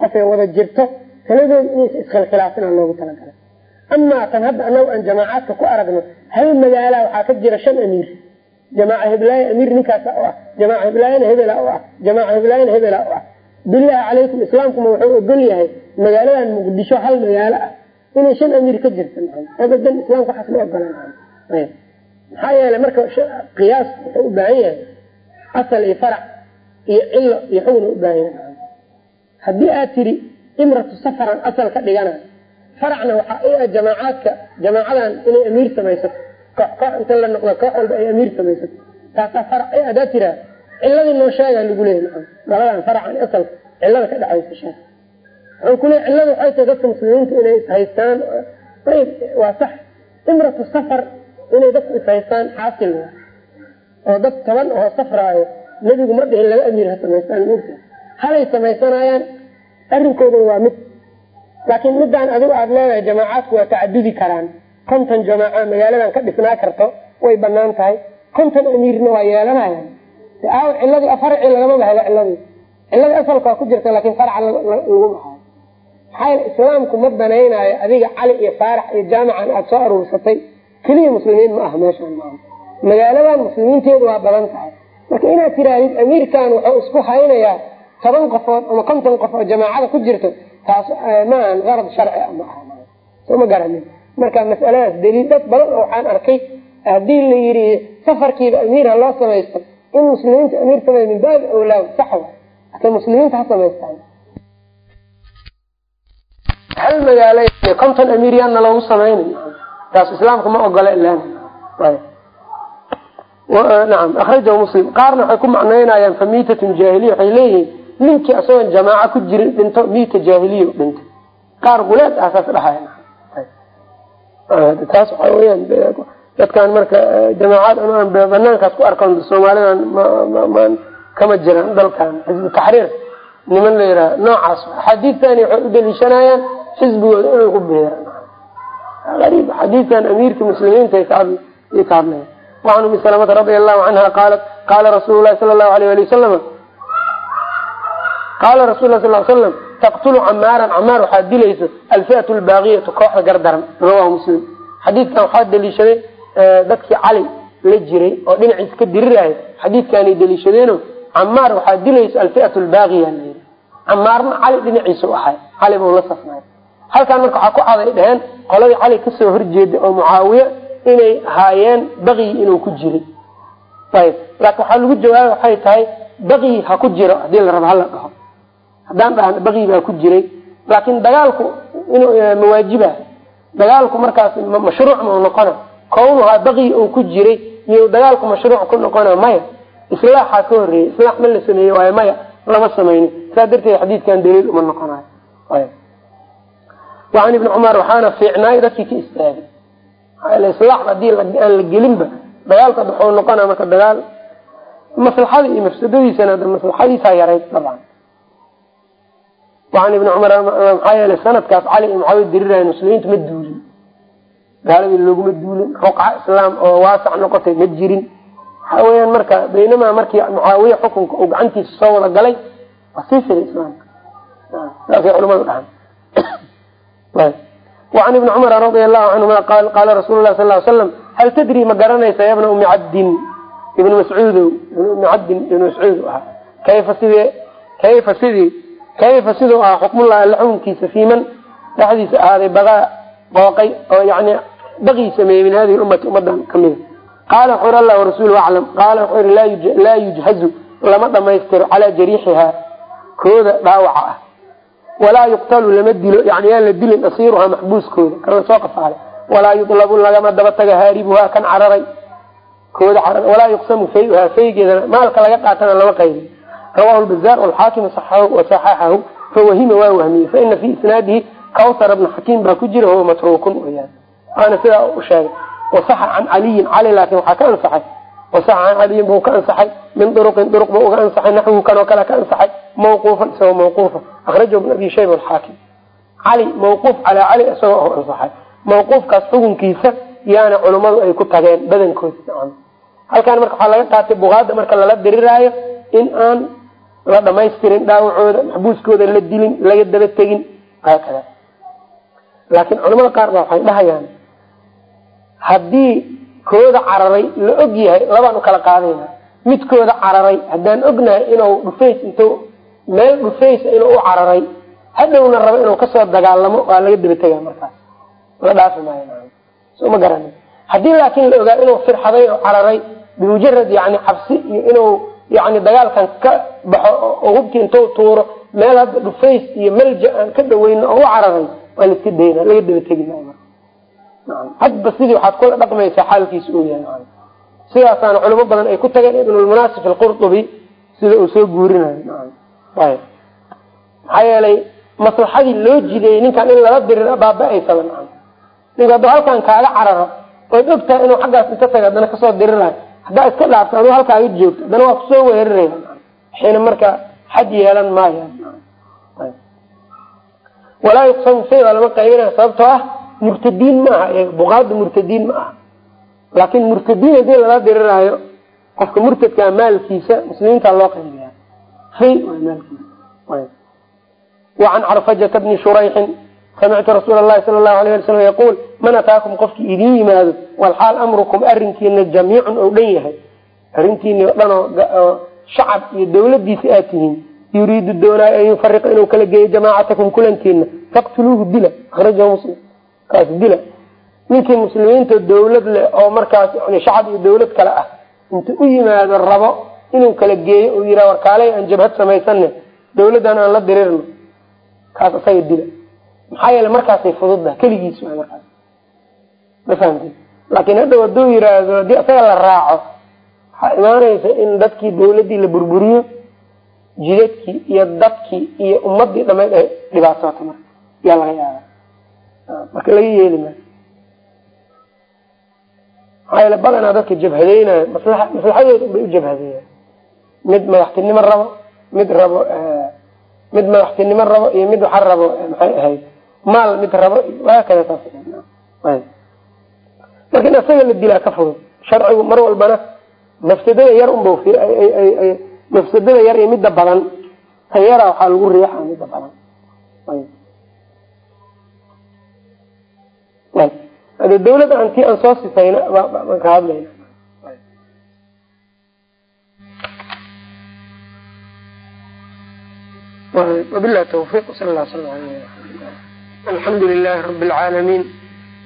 qofay wada jirto inaysa iskhilkhilaafina loogu talagalay. Amaa tan hadda anagu aan jamaacaadka ku aragno hal magaala waxaa ka jira shan amiir. Jamaaca hiblaayo amiir ninkaasa u ah. Jamaaca hiblaayana hebela u ah. Jamaaca hiblaayana hebela u ah. Bilaahi calaykum islaamkuma wuxuu ogol yahay magaaladan muqdisho hal magaalo ah. Inay shan amiir ka jirta abadan islaamka waxaas ma maxaa yeelay marka qiyaas wuxuu u baahan yahay. Asal iyo farac iyo cilo iyo xugna u baahan yahay. Haddii aad tiri imratu safaran asal ka dhigana. Faracna waxaa i ah jamaacaadka jamaacadan inay amiir samaysato. Koox koox inta la noqdo koox walba ay amiir samaysato. Taasaa farac i haddaad tiraa ciladii noo sheegaa lagu leeyahy labadan faracan asalka cilada ka dhexaysa sheeg wuxuu ku leey cilada waxay tahay dadka muslimiinta inay ishaystaan. Ayb waa sax. Imratu safar inay dadku ishaystaan xaasil oo dad toban oo safraayo nebigu ma dhihin laba amiir ha samaystaan murta halay samaysanayaan arrinkoodana waa mid. Laakiin midaan adigu aada leedahay jamaacaadku waa tacadudi karaan. Konton jamaaca magaaladan ka dhisnaa karto way bannaan tahay. Konton amiirna waa yeelanayaan. Aaw ciladii farci lagama bahdo ciladii ciladii asalka waa ku jirta laakiin farca laguma hayo maxaa islaamku ma banaynaayo adiga cali iyo faarax iyo jaamacan aada soo aruursatay. Keliya muslimiin ma aha meeshaan maa magaaladan muslimiinteedu waa badan tahay. Marka inaad tirahdid amiirkan wuxuu isku haynayaa toban qofood ama konton qof oo jamaacada ku jirto taas maahan qarad sharci a soo ma garanin marka masaladaas daliil dad badan oo waxaan arkay haddii la yidhi safarkiiba amiir ha loo samaysto in muslimiinta amiir samey min baabi awlaad sax wa hata muslimiinta ha samaystaan. Hal magaalo konton amiir yaana loogu samayna taas islaamka ma ogola ilan nacam akrajahu muslim. Qaarna waxay ku macnaynayaan fa miitatun jaahiliya waxay leeyihiin ninkii isagoon jamaaca ku jirin dhinto miita jaahiliya dhinto qaar guleed ah saas dhahay taas waxa weyaan dadkan marka jamaacad an banaankaas ku arkan soomaalidan kama jiraan dalkan xisbu taxriir niman la yiraha noocaas axaadiistani waxay u daliishanayaan xisbigooda inay ku beeraan ariib xadiidkan amiirka muslimiinta ay ka hadlayan wacan umi salamata radia allahu canha qaalat qaala rasuulu lahi sala allahu alayh ali wasalam qaala rasul sal slam taqtulu camaaran camaar waxaa dilayso alfi'atu lbaaqiyatu kooxda gardaran rawahu muslim xadiidkan waxaa daliishaday dadkii cali la jiray oo dhinaciis ka diriraya xadiidkaanay daliishadeeno camaar waxaa dilayso alfi'atu lbaaqiya layii camaarna cali dhinaciisu ahay. cali buu la safnay. halkan marka waxaa ku caday dheheen qoladii cali ka soo horjeeda oo mucaawiye inay haayeen baqyi inuu ku jiray. ayb laakin waxaa lagu jawaaba waxay tahay baqyi ha ku jiro. haddii la rabo hala dhaho haddaan dhahan baqyi baa ku jiray. Laakin dagaalku mawaajiba dagaalku markaas mashruuc mau noqona. Kownuhaa baqyi uu ku jiray iyo dagaalku mashruuc ku noqona maya. Islaaxaa ka horeeyey islaax ma la sameeye waayo maya lama samaynin. Saa darteed xadiidkan daliil uma noqonayo wacan ibni cumar waxaana fiicnaay dadkii ka istaagay. Islaax haddii aan la gelinba dagaalka wuxuu noqona marka dagaal maslaxada iyo mafsadadiisana maslaxadiisaa yarayd dabcan wacan ibni cumar maxaa yeelay sanadkaas cali iyo mucaawiya diriraya muslimiinta ma duulin gaaladii looguma duulin ruqca islaam oo waasac noqotay ma jirin waxa weyaan marka baynamaa markii mucaawiya xukunka uu gacantiisa soo wada galay waa sii fiday islaamka saasay culamadu dhahan wacan ibni cumar radia allahu canhuma qaala rasuulu lah sal slam hal tadri ma garanaysa ya bna umi cabdin ibn mascuudow ibn umi cabdin ibn mascuud ahaa kayfa sidee kayfa sidii kayfa siduu ahaa xukmullahi alla xukunkiisa fii man dhexdiisa ahaaday bagaa qooqay oo yani baqii sameeyey min hadihi ummati ummadan kamida qaala wuxuu yhi allah warasuulu aclam qaala wuxuu yihi laa yujhazu lama dhamaystiro calaa jariixihaa kooda dhaawaca ah walaa yuqtalu lama dilo yani yaan la dilin asiiruhaa maxbuuskooda kan la soo qafaalay walaa yudlabu lagama daba taga haaribuhaa kan cararay kooda walaa yuqsamu fayuhaa faygeedana maalka laga qaatana lama qaybi rawahu lbazaar walxaakimu wasaxaxahu fawahima waa wahmiyey faina fii isnaadihi kawsar bna xakiim baa ku jira huwa matruukun weyaan waana sidaa u sheegay wasaxa can caliyin cali laakin waxaa ka ansaxay wasaxa can caliyin buu ka ansaxay min duruqin duruq buu uga ansaxay naxwuhu kan oo kale ka ansaxay mawquufan isagoo mawquufa akrajahu ibn abi shayba alxaakim cali mawquuf calaa cali isagoo u ansaxay mawquufkaas xukunkiisa yaana culummadu ay ku tageen badankood halkan marka waxaa laga qaatay bukaada marka lala diriraayo in aan la dhamaystirin dhaawacooda maxbuuskooda la dilin laga daba tegin haakada laakiin culamada qaar baa waxay dhahayaan haddii kooda cararay la og yahay labaan u kala qaadayna. Midkooda cararay haddaan ognahay inuu dhufays intu meel dhufaysa inuu u cararay hadhowna rabo inuu ka soo dagaalamo waa laga daba tegaa markaas. La dhaafi maayo soo ma garani haddii laakiin la ogaa inuu firxaday oo cararay bimujarad yani cabsi iyo inuu yani dagaalkan ka baxo oo hubkii intuu tuuro meel hadda dhufays iyo malja aan ka dhaweyno oo u cararay waa laiska dayna laga daba tegi hadba sidii waxaad kula dhaqmaysaa xaalkiisa uu yahay sidaasaana culimo badan ay ku tageen ibnulmunaasif alqurtubi sida uu soo guurinayo maxaa yeelay maslaxadii loo jideeyey ninkan in lala dirir baaba-aysaba nink hadduu halkan kaaga cararo ood ogtahay inuu xaggaas inta taga haddana ka soo dirirayo haddaa iska dhaafto aduu halkaaga joogto. Haddana waa ku soo weeraraya xiina marka xad yeelan maayo. Walaa yuqsamu sayga lama qaybinaya sababtoo ah murtadiin ma aha. Iyaga murtadiin ma aha. Laakiin murtadiin haddii lala diriraayo qofka murtadkaa maalkiisa muslimiinta loo qaybiya hay maalkiisa. Wacan carfajata bni shurayxin samictu rasuula lahi sala lahu alayh slam yaquul man ataakum qofkii idin yimaado walxaal amrukum arinkiina jamiicun ou dhan yahay arrintiini o dhan oo shacab iyo dawladiisa aad tihiin yuriidu doonaayo an yufariqa inuu kala geeyo jamaacatakum kulankiina faqtuluuhu dila akrajahu muslim kaas dila ninkii muslimiinta dawlad leh oo markaas shacab iyo dawlad kale ah inta u yimaado rabo inuu kala geeyo oo yiraa warkaaley aan jabhad samaysane dawladdan aan la dirirno kaas isaga dila maxaa yeele markaasay fududdaha keligiis waay markaas. Ma fahamti laakiin hadhow hadduu yiraahdo haddii isaga la raaco waxaa imaanaysa in dadkii dawladdii la burburiyo jidadkii iyo dadkii iyo ummadii dhamayd ay dhibaatoota marka. Yaa laga yaaba marka laga yeeli maayo. Maxaa yeele badanaa dadka jabhadeynayo masla maslaxadooda unbay u jabhadeeyaan mid madaxtinimo rabo mid rabo mid madaxtinimo rabo iyo mid waxa rabo maxay ahayd maal mid rabo marka in asaga la dilaa ka fudud sharcigu mar walbana mafsadada yar unba mafsadada yar iyo midda badan ta yara waxaa lagu riixa midda badan. Hade dawlad aan tii aan soo sifayna baan ka hadlayna wabilahi tawfiq sal la sl alxamdu lilahi rabi lcaalamiin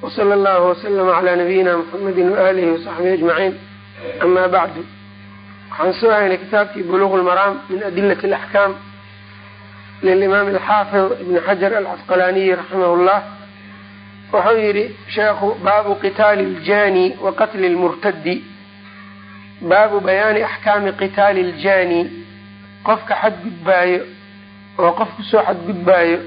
wsala allahu waslama calaa nabiyina muxamedi waalihi wasaxbihi ajmaciin ama bacdu waxaan soo haynay kitaabkii buluq lmaraam min adilati alaxkaam lilimaam alxaafid ibni xajar alcasqalaaniyi raximah llah wuxuu yihi sheekhu baabu qitaali ljani wa qatli lmurtadi baabu bayaani axkaami qitaali ljani qofka xadgudbaayo oo qof ku soo xadgudbaayo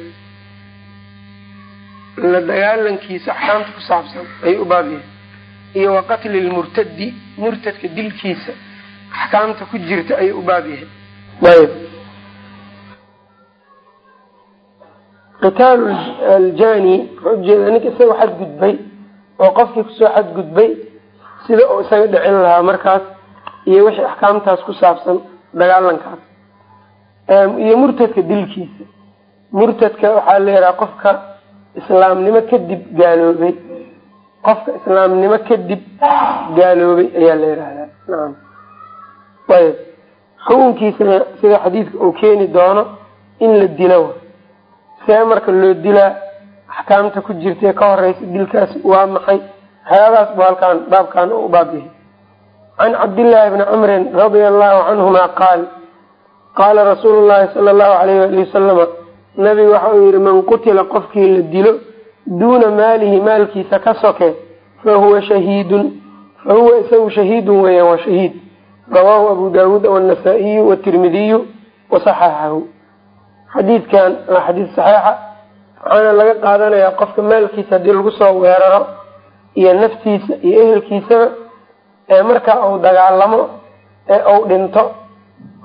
la dagaalankiisa axkaamta ku saabsan ayuu u baab yahay. Iyo wa qatli lmurtadi murtadka dilkiisa axkaamta ku jirta ayuu u baab yahay. Ayb qitaalu aljani wuxuu u jeedaa ninka isaga xadgudbay oo qofkii ku soo xadgudbay sida uu isaga dhicin lahaa markaas iyo wixii axkaamtaas ku saabsan dagaalankaas. Iyo murtadka dilkiisa. Murtadka waxaa la yidhaha qofka islaamnimo kadib gaaloobay. Qofka islaamnimo kadib gaaloobay ayaa la yidhahdaa nacam ayb xukunkiisana sida xadiidka uu keeni doono in la dilo see marka loo dilaa axkaamta ku jirtae ka horeysa dilkaasi waa maxay? Waxyaabahaas bu halkaan baabkan u baab yahay. Can cabdillaahi bni cumrin radia allahu canhuma qaal qaala rasuulu llahi sala allahu alayh ali wasalama nabigu waxa uu yihi man qutila qofkii la dilo duuna maalihi maalkiisa ka soke fa huwa shahiidun. Fa huwa isagu shahiidun weeyaan waa shahiid. Rawaahu abu daawuud wanasaa-iyu watirmidiyu wasaxaxahu xadiidkan waa xadiid saxiixa waxaana laga qaadanayaa qofka maalkiisa haddii lagu soo weeraro iyo naftiisa iyo ehelkiisaba ee marka uu dagaalamo ee uu dhinto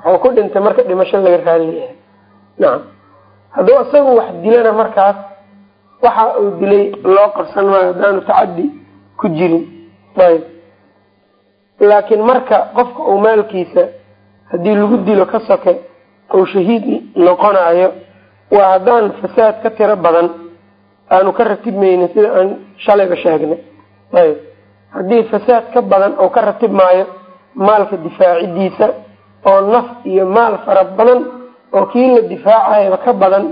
wuxuu ku dhintay marka dhimasho laga raaliyahay nacam hadduu isagu wax dilana markaas waxa uu dilay loo qabsan maayo haddaanu tacaddi ku jirin. Ayb. Laakiin marka qofka uu maalkiisa haddii lagu dilo ka soke uu shahiid noqonayo waa haddaan fasaad ka tiro badan aanu ka ratibmaynin sida aan shalayba sheegnay. Ayb. Haddii fasaad ka badan uu ka ratib maayo maalka difaacidiisa oo naf iyo maal fara badan oo kii la difaacayaba ka badan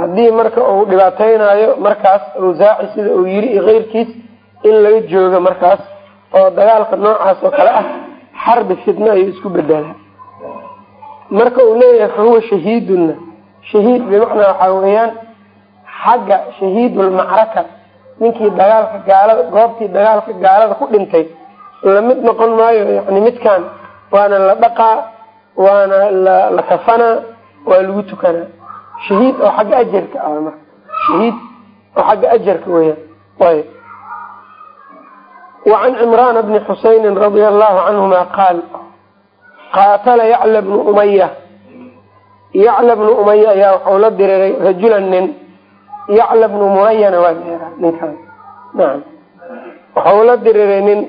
haddii marka uu dhibaateynayo markaas awsaaci sida uu yiri iyo keyrkiis in laga joogo markaas oo dagaalka noocaas oo kale ah xarbi fitna ayuu isku bedelaa marka uu leeyahay fahuwa shahiidunna shahiid bimacnaa waxaa weeyaan xagga shahiidulmacraka ninkii dagaalka gaalada goobtii dagaalka gaalada ku dhintay la mid noqon maayo yani midkan waana la dhaqaa waana la kafanaa waa lagu tukanaa. Shahiid oo xagga ajarka ah marka. Shahiid oo xagga ajarka weeyaan ayb wacan cimrana bni xusaynin radia allahu canhuma qaal qaatala yacla bnu umaya yacla bnu umaya ayaa waxau la diriray rajulan nin. Yacla bnu munayana waa leeraa ninkaan nacam waxau la diriray nin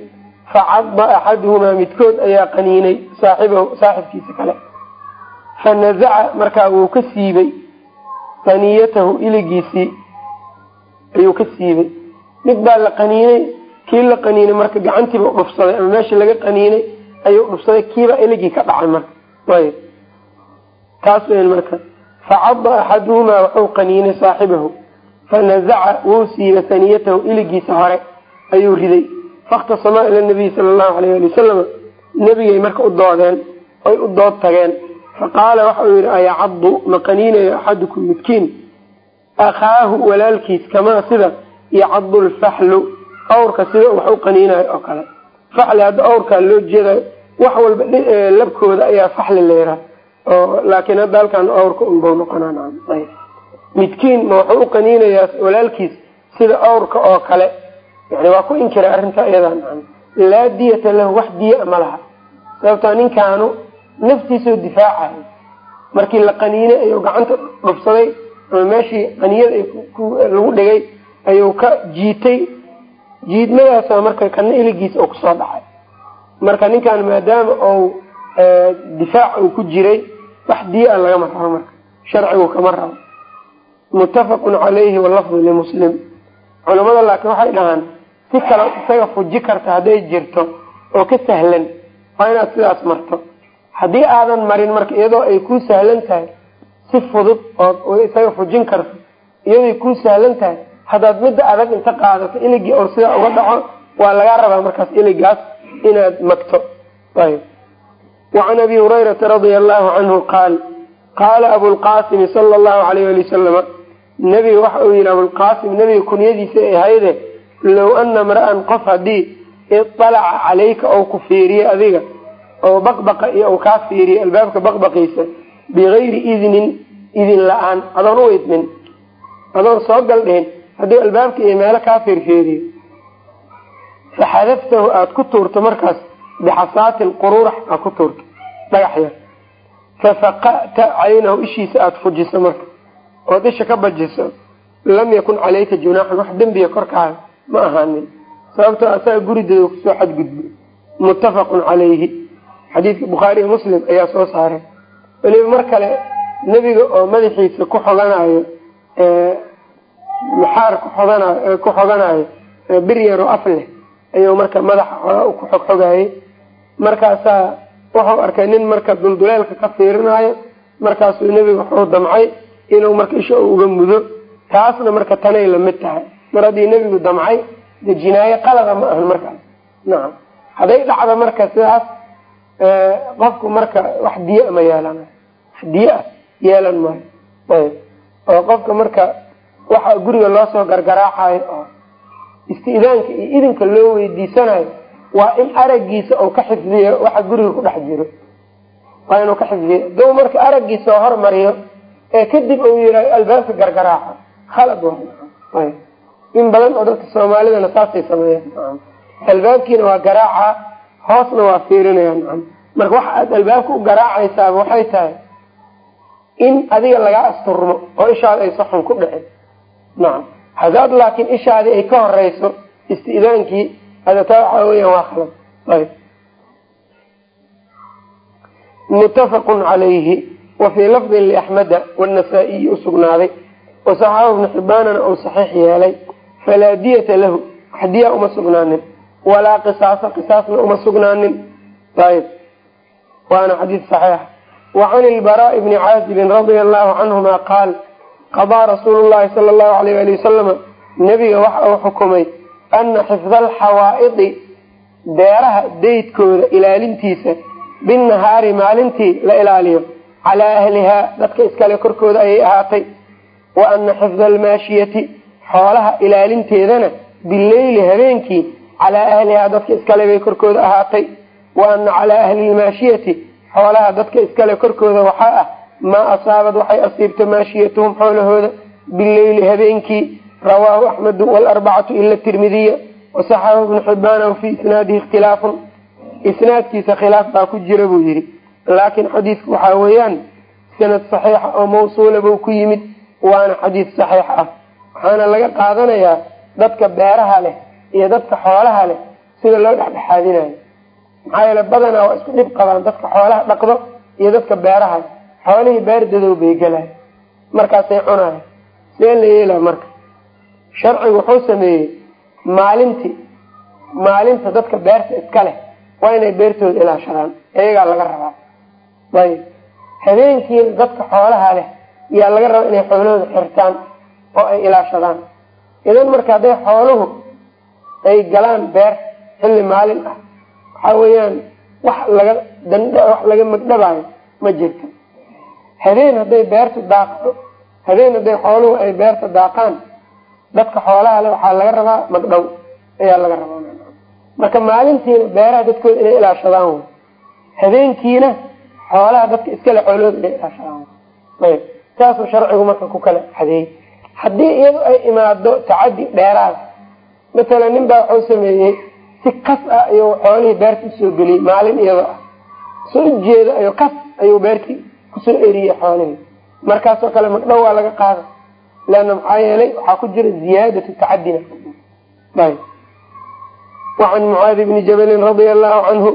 facada axaduhumaa midkood ayaa qaniinay saaxibahu saaxibkiisa kale fa nazaca markaa wuu ka siibay qaniyatahu iligiisii ayuu ka siibay. Mid baa la qaniinay kii la qaniinay marka gacantiiba dhufsaday ama meesha laga qaniinay ayuu dhufsaday kiibaa iligii ka dhacay marka. Ayb taas weyn marka. Facada axaduhumaa waxuu qaniinay saaxibahu. Fanazaca wuu siibay saniyatahu iligiisa hore ayuu riday. Fakhtasamaa ila nabiyi sala allahu alayh ali wasalam nebigay marka u doodeen oy u dood tageen faqaala waxa uu yihi ayacaddu ma qaniinayo axadukum midkiin akhaahu walaalkiis kamaa sida yacaddu lfaxlu awrka sida wax u qaniinayo oo kale faxli hadda awrkaa loo jeedayo wax walba labkooda ayaa faxli leeraa oo laakiin hadda halkaan awrka unbau noqonaa midkiin ma wuxuu u qaniinayaa walaalkiis sida awrka oo kale yani waa ku inkira arrinta iyadaa laa diyata lahu wax diya ma laha sababtoo ninkaanu naftiisoo difaacayo markii la qaniinay ayuu gacanta dhufsaday ama meeshii qaniyada lagu dhigay ayuu ka jiitay. Jiidmadaasa marka kana iligiisa oo ku soo dhacay. Marka ninkan maadaama ou difaac uu ku jiray wax diya a lagama rabo marka. Sharcigu kama rabo. Muttafaqun calayhi walafdu limuslim culamada laakiin waxay dhahaan si kale isaga fuji karta hadday jirto oo ka sahlan waa inaad sidaas marto haddii aadan marin marka iyadoo ay kuu sahlan tahay si fudud ood isaga fujin karto iyadoy kuu sahlan tahay haddaad midda adag inta qaadato iligii or sidaa uga dhaco waa lagaa rabaa markaas iligaas inaad magto. Ayb wacan abi hurayrata radia allahu canhu qaal qaala abulqaasimi sala allahu alayh ali wasalama nebiga waxa uu yihi abulqaasim nebiga kunyadiisa ay ahayde low ana mra'an qof haddii ialaca calayka ou ku fiiriye adiga oo baqbaqa iyo ou kaa fiiriye albaabka baqbaqiisa bigayri idnin idin la'aan adoon u idmin adoon soo gal dhihin haddii albaabka iyo meelo kaa feerfeeriyo faxadaftahu aada ku tuurto markaas bixasaatin qururax aad ku tuurto dhagax yar. Fafaqa'ta caynahu ishiisa aada fujiso marka ood isha ka bajiso lam yakun calayka junaaxun wax dembiya korkaaga ma ahaanin. Sababtoo asaga gurideeda ku soo xadgudbo. Muttafaqun calayhi xadiidka bukhaariiyo muslim ayaa soo saaray. Weliba mar kale nebiga oo madaxiisa ku xoganayo maxaar kuxogan ku xoganayo bir yaro af leh ayuu marka madaxa ku xogxogayay. Markaasaa wuxuu arkay nin marka dulduleelka ka fiirinayo markaasuu nebiga wuxuu damcay inuu marka isha uga mudo. Taasna marka tanay la mid tahay. Mar haddii nebigu damcay de jinaaye qalada ma ahan markaas. Nacam hadday dhacdo marka sidaas qofku marka wax diya ma yeelanayo wax diya ah yeelan maayo ayb. Oo qofka marka waxa guriga loo soo gargaraacayo oo isti'daanka iyo idinka loo weydiisanayo waa in aragiisa uu ka xifdiyo waxa guriga ku dhex jiro. Waa inuu ka xifdiyo. Duu marka aragiisa oo hormariyo ee kadib uu yihaaho albaabka gargaraaca khalad waa in badan oo dadka soomaalidana saasay sameeyaan albaabkiina waa garaaca hoosna waa fiirinaya nacam. Marka waxa aad albaabka u garaacaysaaba waxay tahay in adiga lagaa asturmo oo ishaada ay saxun ku dhicin nacam. Hadaad laakiin ishaadii ay ka horeyso isti'daankii hada taa waxaa waa khalad. Ayb muttafaqun calayhi wa fii lafdin liaxmeda wanasaa-iyi usugnaaday wasaxaaba ibnu xibaanana uu saxiix yeelay falaa diyata lahu wax diya uma sugnaanin walaa qisaasa qisaasna uma sugnaanin. Ayb waana xadiis saxiix. Wa can ilbaraa'i bni caazibin radia allahu canhuma qaal qadaa rasuulu llahi sala allahu alayh ali wasalama nebiga waxa uu xukumay ana xifda alxawaa'idi beeraha daydkooda ilaalintiisa binnahaari maalintii la ilaaliyo. Calaa ahlihaa dadka iskale korkooda ayay ahaatay. Wa ana xifda almaashiyati xoolaha ilaalinteedana bileyli habeenkii calaa ahlihaa dadka iskale bay korkooda ahaatay wa ana calaa ahli lmaashiyati xoolaha dadka iskale korkooda waxaa ah maa asaabad waxay asiibto maashiyatuhum xoolahooda bileyli habeenkii rawaahu axmedu walarbacatu ila tirmidiya wasaxahu ibnu xibaana wa fii isnaadihi ikhtilaafun isnaadkiisa khilaaf baa ku jira buu yihi laakiin xadiisku waxaa weeyaan sanad saxiixa oo mawsuula buu ku yimid waana xadiis saxiix ah waxaana laga qaadanayaa dadka beeraha leh iyo dadka xoolaha leh sida loo dhexdhexaadinayo. Maxaa yeele badanaa waa isku dhib qabaan dadka xoolaha dhaqdo iyo dadka beeraha. Leh xoolihii beer dadow bay gelayan markaasay cunayan see la yeela marka? Sharcigu wuxuu sameeyey maalintii maalinta dadka beerta iska leh. Waa inay beertooda ilaashadaan iyagaa laga rabaa. Ayb habeenkiina dadka xoolaha leh yaa laga rabaa inay xoolahooda xirtaan oo ay ilaashadaan. Idan marka hadday xooluhu ay galaan beer xilli maalin ah. Waxaa weeyaan wax laga dand wax laga magdhabaayo ma jirto. Habeen hadday beertu daaqdo habeen hadday xooluhu ay beerta daaqaan dadka xoolaha leh waxaa laga rabaa magdhow ayaa laga rabaa marka maalintiina beeraha dadkooda inay ilaashadaan habeenkiina xoolaha dadka iskale xoolahooda inay ilaashadaan ayb saasuu sharcigu marka ku kala xadeeyey haddii iyadu ay imaado tacadi dheeraada masalan nin baa wuxuu sameeyey si kas ah ayuu xoolihii beerta u soo geliyey maalin iyadoo ah. Soo jeeda ayo kas ayuu beertii ku soo eriyey xoolihii. Markaasoo kale magdhow waa laga qaada leanna maxaa yeelay waxaa ku jira ziyaadatu tacadina. Ayb wacan mucaadi bni jabalin radia allahu canhu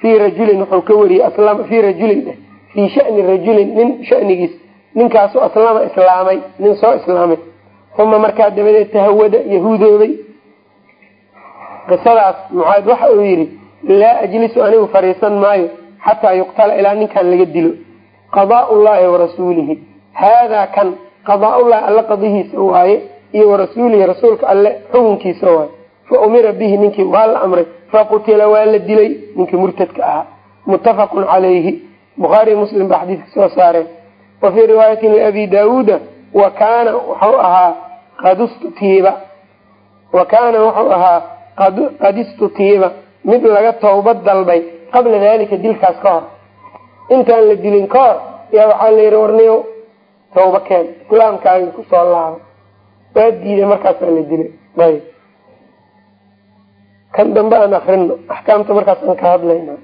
fii rajulin wuxuu ka wariyey fii rajulin fii shani rajulin nin shanigiis ninkaasu aslama islaamay nin soo islaamay. Uma markaa dabadeed tahawada yahuudoobay qisadaas mucaad waxa uu yidhi laa ajlisu anigu fariisan maayo xataa yuqtala ilaa ninkan laga dilo qadaa llahi warasuulihi haadaa kan qadaa-ullahi alle qadihiisa waaye iyo warasuulihi rasuulka alle xukunkiisa waaye fa umira bihi ninkii waa la amray faqutila waa la dilay ninkii murtadka ahaa. Muttafaqun calayhi. Bukhaari muslim baa xadiiska soo saareen. Wa fii riwaayatin liabi daawuuda wa kaana wuxuu ahaa qadstutiiba wa kaana wuxuu ahaa qad istutiiba mid laga tawbad dalbay qabla dalika dilkaas ka hor. Intaan la dilin ka hor yaa waxaa la yidhi warniyo tawba keen islaamkaagi ku soo laaba waa diiday markaasaa la dilay ayb kan dambe aan akrino axkaamta markaas aan ka hadlayna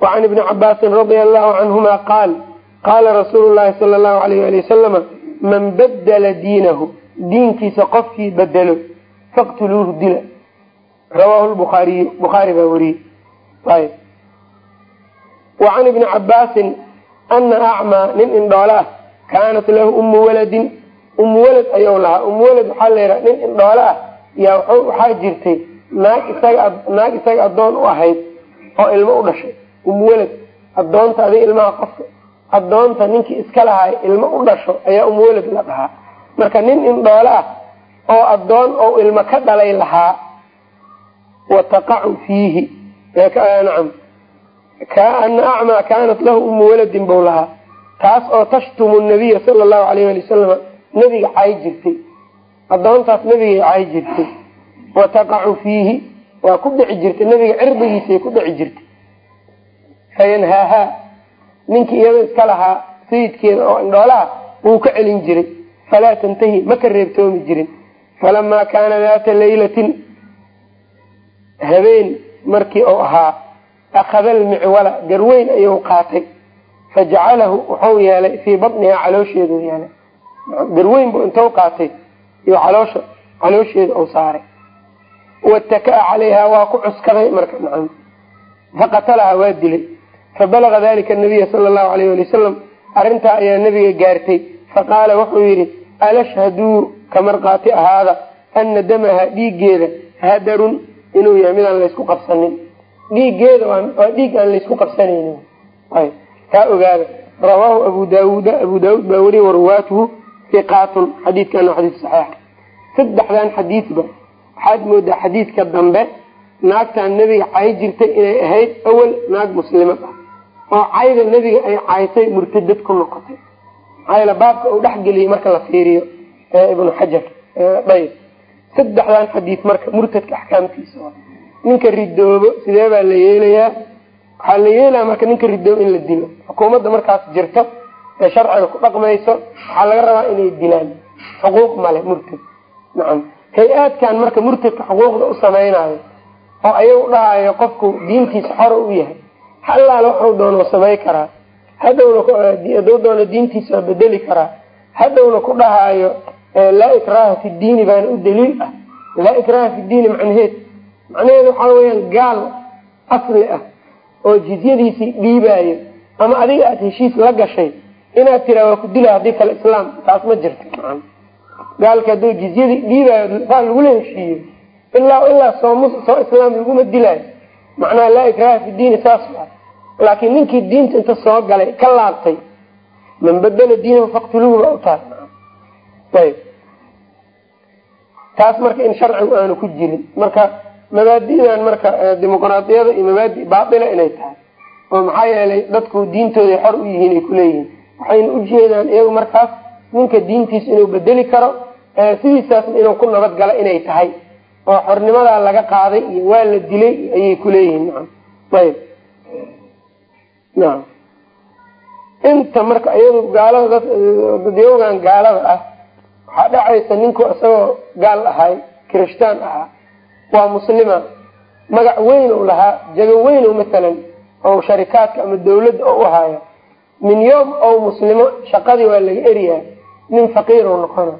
wacan ibni cabaasin radia allahu canhuma qaal qaala rasuulu llahi sala allahu alayh ali wasalama man badala diinahu diinkiisa qofkii bedelo faqtuluuhu dila rawaahu lbukhaariyu bukhaari baa wariyey ayb wacan ibni cabaasin ana acmaa nin indhoole ah kaanat lahu ummu waladin. Ummu walad ayuu lahaa. Ummu walad waxaa la yidhaha nin indhoole ah yaa waxaa jirtay naag isaga naag isaga addoon u ahayd oo ilmo u dhashay. Ummu walad addoonta adig ilmaha qofka addoonta ninkii iska lahaay ilmo u dhasho ayaa ummu walad la dhahaa. Marka nin indhoole ah oo addoon ou ilmo ka dhalay lahaa wa taqacu fiihi nacam kaana acmaa kaanat lahu ummu waladin bou lahaa taas oo tashtumu nabiya sala allahu alayh ali wasalama nebiga cay jirtay addoontaas nebigay cay jirtay wa taqacu fiihi waa ku dhici jirtay nebiga cirdigiisay ku dhici jirtay fayanhaahaa ninkii iyado iska lahaa sayidkeeda oo indhoolaha wuu ka celin jiray falaa tantahi ma ka reebtoomi jirin falamaa kaana daata laylatin habeen markii uu ahaa akhada almicwala garweyn ayuu qaatay. Fajacalahu wuxuu yeelay fii batnihaa caloosheedu yeelay. Garweyn buu intou qaatay iyo caloosha caloosheeda uu saaray. Wataka-a calayha waa ku cuskaday marka nacam. Faqatalaha waa dilay. Fabalaga dalika nabiya sala allahu alayh ali wasalam arrintaa ayaa nabiga gaartay. Faqaala wuxuu yidhi alashhaduu ka markaati ahaada ana damaha dhiiggeeda hadarun inuu yahay midaan laysku qabsanin. Dhiiggeeda waa dhiig aan laysku qabsanaynin. Taa ogaada. Rawaahu abu daawuuda abu daawuud baa weriye waruwaatuhu hiqaatun xadiidkana xadiid saxiixa saddexdan xadiidba waxaad moodaa xadiidka dambe naagtaan nebiga cay jirtay inay ahayd awal naag muslimad ah. Oo cayda nebiga ay caytay murtadad ku noqotay. Maxaa baabka uu dhexgeliyey marka la fiiriyo ibnu xajar ayb saddexdan xadiid marka murtadka axkaamtiisa ninka ridoobo sidee baa la yeelayaa? Waxaa la yeelaya marka ninka ridoobo in la dilo. Xukuumadda markaas jirto ee sharciga ku dhaqmayso waxaa laga rabaa inay dilaan. Xuquuq male murtad. Nacam. Hay'aadkan marka murtadka xuquuqda u samaynayo oo ayagu dhahayo qofku diintiisa xora u yahay halaal waxuu doono samay karaa hadhowna haduu doono diintiisa waa bedeli karaa hadhowna ku dhahaayo laa ikraha fi diini baana u daliil ah. Laa ikraha fi diini macnaheed. Macnaheedu waxaa weyaan gaal asli ah oo jizyadiisii dhiibaayo ama adiga aada heshiis la gashay inaad tiraa waa ku dila haddii kale islaam taas ma jirto. Gaalka hadduu jizyadii dhiibaayo saa lagula heshiiyo ilaa ilaa soo soo islaam laguma dilaayo. Macnaha laa ikraha fi diini saas waa laakiin ninkii diinta inta soo galay ka laabtay man badela diinahu faqtuluuhu baa u taas ayb taas marka in sharcigu aanu ku jirin. Marka mabaadi'dan marka dimuqraadiyada iyo mabaadi baatila inay tahay. Oo maxaa yeelay dadku diintooday xor u yihiin ay kuleeyihiin waxayna ujeedaan iyagu markaas ninka diintiisa inuu bedeli karo sidiisaasna inuu ku nabad galo inay tahay. Oo xornimadaa laga qaaday iyo waa la dilay ayay kuleeyihiin ayb inta marka iyadu gaalada dadyawgan gaalada ah waxaa dhacaysa ninku isagoo gaal ahay kirishtaan ahaa waa muslima magac weyn u lahaa jago weyn masalan oo sharikaadka ama dawladda oo u haayo min yoom ou muslimo shaqadii waa laga eriyaa nin faqiir u noqona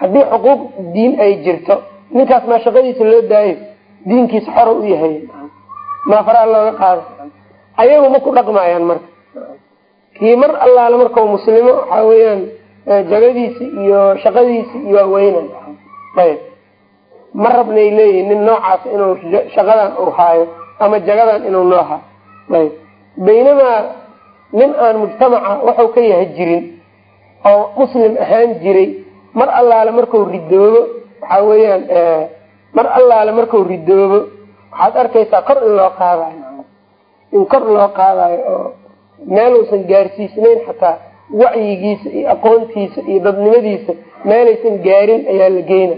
haddii xuquuq diin ay jirto ninkaas maa shaqadiisa loo daayo diinkiisa xoro u yahay. Maa faraa looga qaada ayagu ma ku dhaqmayaan marka. Kii mar allaale markau muslimo waxaa weeyaan jagadiisi iyo shaqadiisi iyo waa weynan ayb. Ma rabnay leeyihiin nin noocaas inuu shaqadan uu haayo ama jagadan inuu noo haayo. Ayb. Baynamaa nin aan mujtamaca waxuu ka yahay jirin oo muslim ahaan jiray. Mar allaale marku ridoobo waxaa weeyaan mar allaale marku ridoobo waxaad arkaysaa kor in loo qaadayo. In kor loo qaadayo oo meeluusan gaarsiisnayn xataa wacyigiisa iyo aqoontiisa iyo dadnimadiisa meelaysan gaarin ayaa la geyna.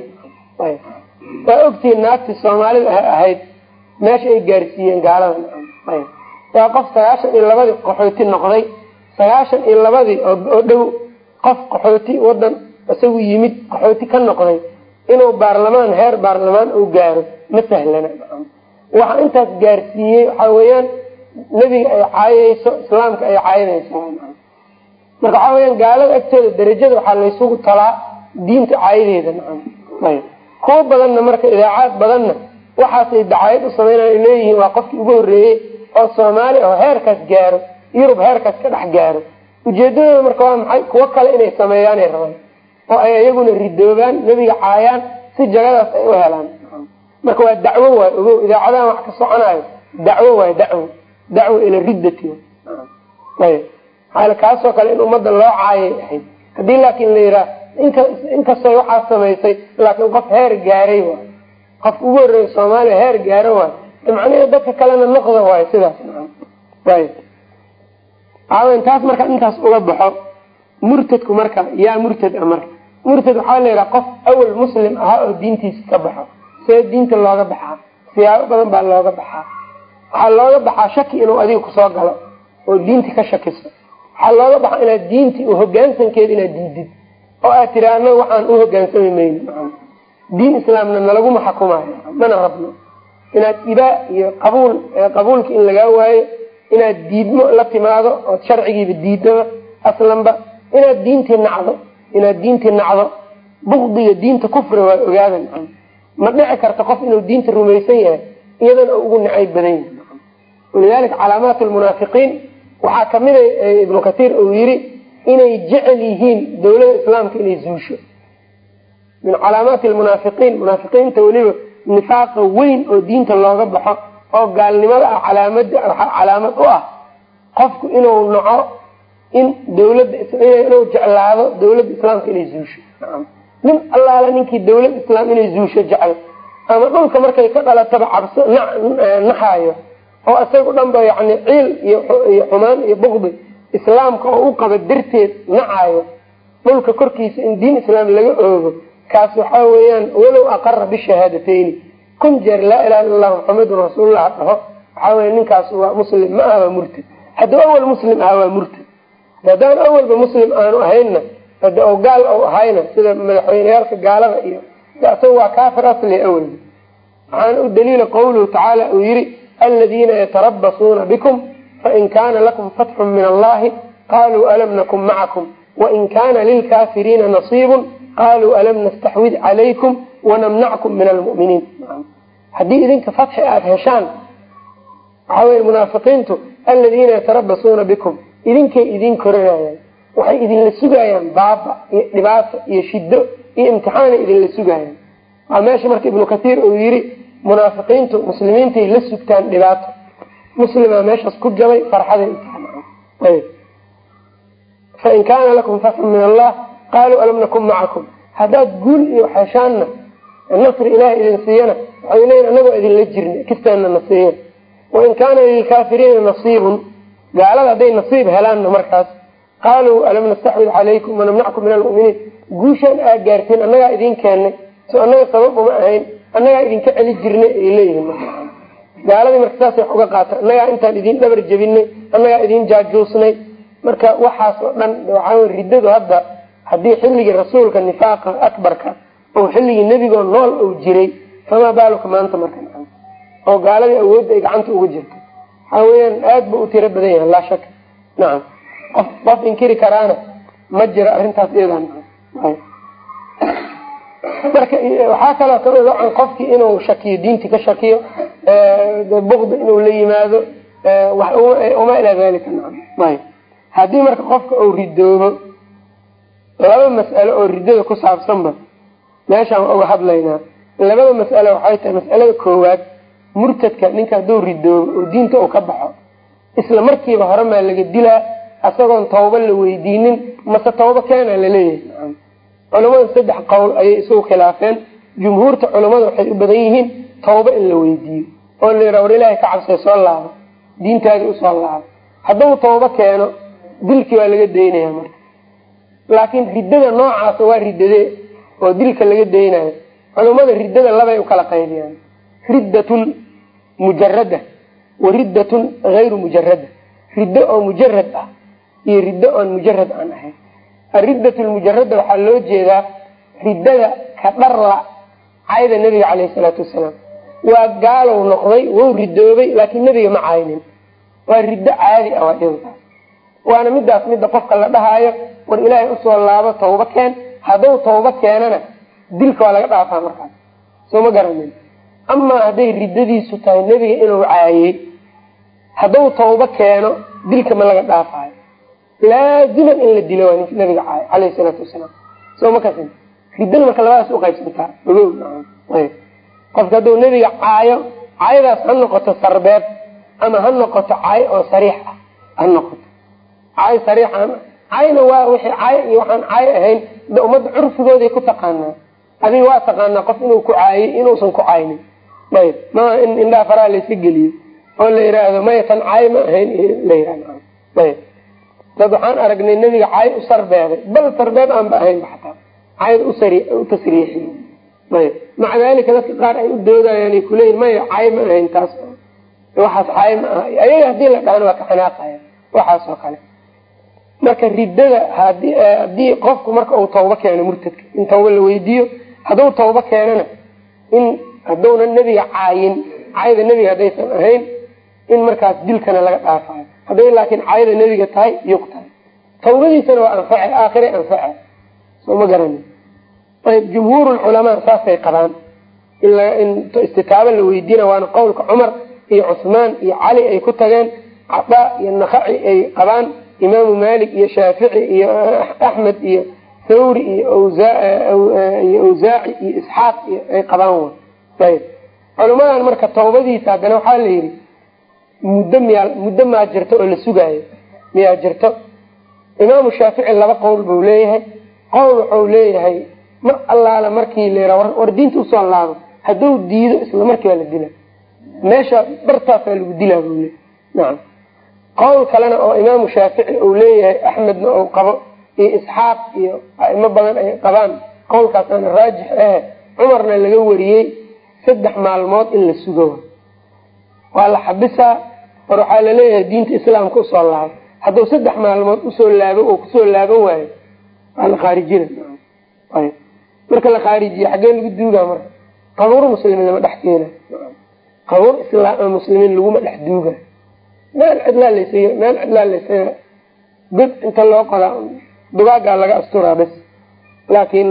Waa ogtihiin naagtii soomaalida ahayd meesha ay gaarsiiyeen gaalada. Waa qof sagaashan iyo labadii qaxooti noqday sagaashan iyo labadii oo dhow qof qaxooti wadan isagu yimid qaxooti ka noqday inuu baarlamaan heer baarlamaan uu gaaro ma sahlana. Waxa intaas gaarsiiyey waxaa weeyaan nebiga ay caayeyso islaamka ay caayinayso marka waxaa weyaan gaalada agtooda darajada waxaa laysugu talaa diinta caayadeeda kuwo badanna marka idaacaad badanna waxaasay dacaayad u sameynaya leeyihiin waa qofkii ugu horreeyey oo soomaali oo heerkaas gaaro yurub heerkaas ka dhex gaaro. Ujeedadooda marka waa maxay? Kuwo kale inay sameeyaanay rabaan oo ay iyaguna ridoobaan nebiga caayaan si jagadaas ay u helaan marka waa dacwo waay ogo idaacadahan wax ka soconayo dacwo waay dacwo. Dacwo ila riddati ayb maaa kaasoo kale in ummadda loo caayay ahayd haddii laakin la yihaa inkastay waxaa samaysay laakiin qof heer gaaray waay qofka ugu horreeya soomaaliya heer gaaro waay macnaheed dadka kalena noqda waay sidaas ayb taas marka intaas uga baxo murtadku marka yaa murtad a marka. Murtad waxaa la yidhaha qof awal muslim ahaa oo diintiisa ka baxo. See diinta looga baxaa siyaabo badan baa looga baxaa. Waxaa looga baxaa shaki inuu adiga ku soo galo oo diinti ka shakiso waxaa looga baxaa inaad diinti hogaansankeeda inaad diidid. Oo aad tiri anaga waxaan u hogaansami mayno diin islaamna nalaguma xukumaayo mana rabno. Inaad ibaa iyo qabuul qabuulka in lagaa waayo inaad diidmo la timaado ood sharcigiiba diidaba aslanba inaad diintii nacdo inaad diintii nacdo bukdiga diinta kufri waa ogaadan. Ma dhici karta qof inuu diinta rumaysan yahay iyadana ugu nacayb badan yahay. Walidalika calaamaat lmunaafiqiin waxaa kamida ibnu katiir uu yiri inay jecel yihiin dawlada islaamka inay zuusho. Min calaamaati lmunaafiqiin munaafiqiinta weliba nifaaqa weyn oo diinta looga baxo oo gaalnimada ah calaamad calaamad u ah qofku inuu naco in dawlada inuu jeclaado dawladda islaamka inay zuusho. Nin allaala ninkii dawlad islaam inay zuusho jecel ama dhulka markay ka dhalataba cabso naxaayo oo isagu dhan yani ciil iyo xumaan iyo bukdi islaamka oo u qaba darteed nacayo dhulka korkiisa in diin islaam laga oogo kaas waxaa weeyaan walow aqara bishahaadatayni kun jeer laa ilaha illa allah maxamedun rasuulullah dhaho waxaa weya ninkaas waa muslim ma aha waa murtad. Hadduu awal muslim aha waa murtad. Haddaan awalba muslim aanu ahaynna hada oo gaal ou ahayna sida madaxweyneyaalka gaalada iyo isaga waa kaafir asli awalba waxaana u daliila qawluhu tacaala uu yihi aladiina yatarabasuuna bikum fain kaana lakum fatxun min allahi qaluu alam nakun macakum wain kana lilkaafiriina nasiibun qaaluu alam nastaxwid calaykum wanamnackum min almu'miniin haddii idinka fatxi aada heshaan waxaa munaafiqiintu aladiina yatarabasuuna bikum idinkay idin koranayaan waxay idinla sugayaan baaba iyo dhibaato iyo shido iyo imtixaanay idinla sugayaan meesha marka ibnu kathiir uu yiri munaafiqiintu muslimiintay la sugtaan dhibaato. Muslimaa meeshaas ku jabay farxaday fain kaana lakum fatxun min allah qaaluu alam nakun macakum. Haddaad guul iyo heshaanna nasri ilaah idin siiyana waxay leeyiin anagoo idinla jirna kistaana na wain kaana lilkaafiriina nasiibun gaalada hadday nasiib helaanna markaas qaaluu alam nastaxwid calaykum wanamnackum min almu'miniin guushaan aa gaarteen annagaa idin keennay so annaga sabab uma ahayn annagaa idinka celi jirnay ay leeyihiin gaaladii marka saasay wax uga qaata annagaa intaan idin dhabar jebinay annagaa idin jaajuusnay. Marka waxaas oo dhan waxaa riddadu hadda haddii xilligii rasuulka nifaaqa akbarka oo xilligii nebigoo nool ou jiray famaa baaluka maanta marka? Oo gaaladii awoodda ay gacanta uga jirto. Waxaa weyaan aad ba u tiro badan yahay laa shaka nacam qof qof inkiri karaana ma jiro arrintaas iyadan marka waxaa kaloo ka mid an qofkii inuu shakiyo diinti ka shakiyo bukdi inuu la yimaado uma ilaa dalika ayb. Haddii marka qofka uu ridoobo laba mas'alo oo riddada ku saabsanba meeshaan waa uga hadlaynaa. Labada mas'alo waxay tahay mas'alada koowaad murtadka ninka hadduu ridoobo oo diinta uu ka baxo. Isla markiiba hore maa laga dilaa asagoon tawba la weydiinin mase tawba keena la leeyahay culamada saddex qowl ayay isugu khilaafeen. Jumhuurta culamada waxay u badan yihiin tawba in la weydiiyo oo la yidhaha war ilaahay ka cabsay soo laabo diintaadii u soo laabo. Hadduu tawba keeno dilkii waa laga daynaya marka. Laakiin riddada noocaasa waa riddadee oo dilka laga daynayo. Culummada riddada labay u kala qaybiyaan. Riddatun mujarada wa riddatun hayru mujarada riddo oo mujarad ah iyo riddo oon mujarad aan ahayn ariddat lmujarada waxaa loo jeedaa riddada ka dharla cayda nebiga caleyhi salaatu wasalaam. Waa gaalow noqday wou ridoobay laakiin nebiga ma caynin waa riddo caadi ah waa iyadaas waana midaas midda qofka la dhahaayo war ilaahay u soo laabo tawba keen. Hadduu tawba keenana dilka waa laga dhaafaa markaas soo ma garanin. Amaa hadday riddadiisu tahay nebiga inuu caayey hadduu tawba keeno dilka ma laga dhaafaayo laaziman in la dilo waa nabiga caayo caleyhi salaatu wasalaam. Soo ma kasin riddada marka labadaas uqaybsantaa ogow qofka hadduu nebiga caayo caayadaas ha noqoto sarbeeb ama ha noqoto caayo oo sariix ah ha noqoto. Caayo sariix caayna waa wixii caayo iyo waxaan caayo ahayn de ummadda curfigooday ku taqaanaa. Adiga waa taqaanaa qof inuu ku caayey inuusan ku caynin ayb maa in indhaha faraha layska geliyo oo la yiraahdo maya tan caayo ma ahayn? La yiraahdo ayb dad waxaan aragnay nebiga caayo u sarbeebay bal sarbeeb aanba ahaynba xataa caayada u tasriixiy ayb maca dalika dadka qaar ay u doodayaan ay kuleeyihin maya caayo ma ahayn taas waxaas caayo ma aha. Ayaga haddii la dhahana waa ka xanaaqaya. Waxaas oo kale. Marka riddada haddii qofku marka uu tawba keeno murtadka in tawba la weydiiyo hadduu tawba keenana in hadduuna nebiga caayin caayada nebiga haddaysan ahayn in markaas dilkana laga dhaafayo hadday laakiin caayada nebiga tahay yuqtal tawbadiisana waa anface aakhira anface. Soo ma garani. Ayb jumhuur culamaa saasay qabaan. In istitaaba la weydiina waana qowlka cumar iyo cusmaan iyo cali ay ku tageen cadaa iyo nakaci ay qabaan imaamu malik iyo shaafici iyo axmed iyo thawri iyo iyo awsaaci iyo isxaaq ay qabaan. Ayb culamadan marka tawbadiisa haddana waxaa la yidhi muddo miyaa muddo maa jirto oo la sugaayo miyaa jirto. Imaamu shaafici laba qowl buu leeyahay qowl wuxuu leeyahay mar allaala markii la war diinta u soo laabo hadduu diido isla markii waa la dila. Meesha bartaasaa lagu dilaa buu nacam qowl kalena oo imaamu shaafici uu leeyahay axmedna uu qabo iyo isxaaq iyo aimo badan ay qabaan qowlkaasaana raajix ahe cumarna laga wariyey saddex maalmood in la sugo. Waa la xabisaa war waxaa la leeyahay diinta islaamka u soo laabo hadduu saddex maalmood u soo laabo oo ku soo laaban waayo waa la khaarijina marka la khaarijiye xaggee lagu duugaa marka? Qabuur muslimiin lama dhex keena qabuur islaam muslimiin laguma dhex duuga meel cidlaa las meel cidlaa laysaga god inta loo qodaa dugaagaa laga asturaa bes. Laakiin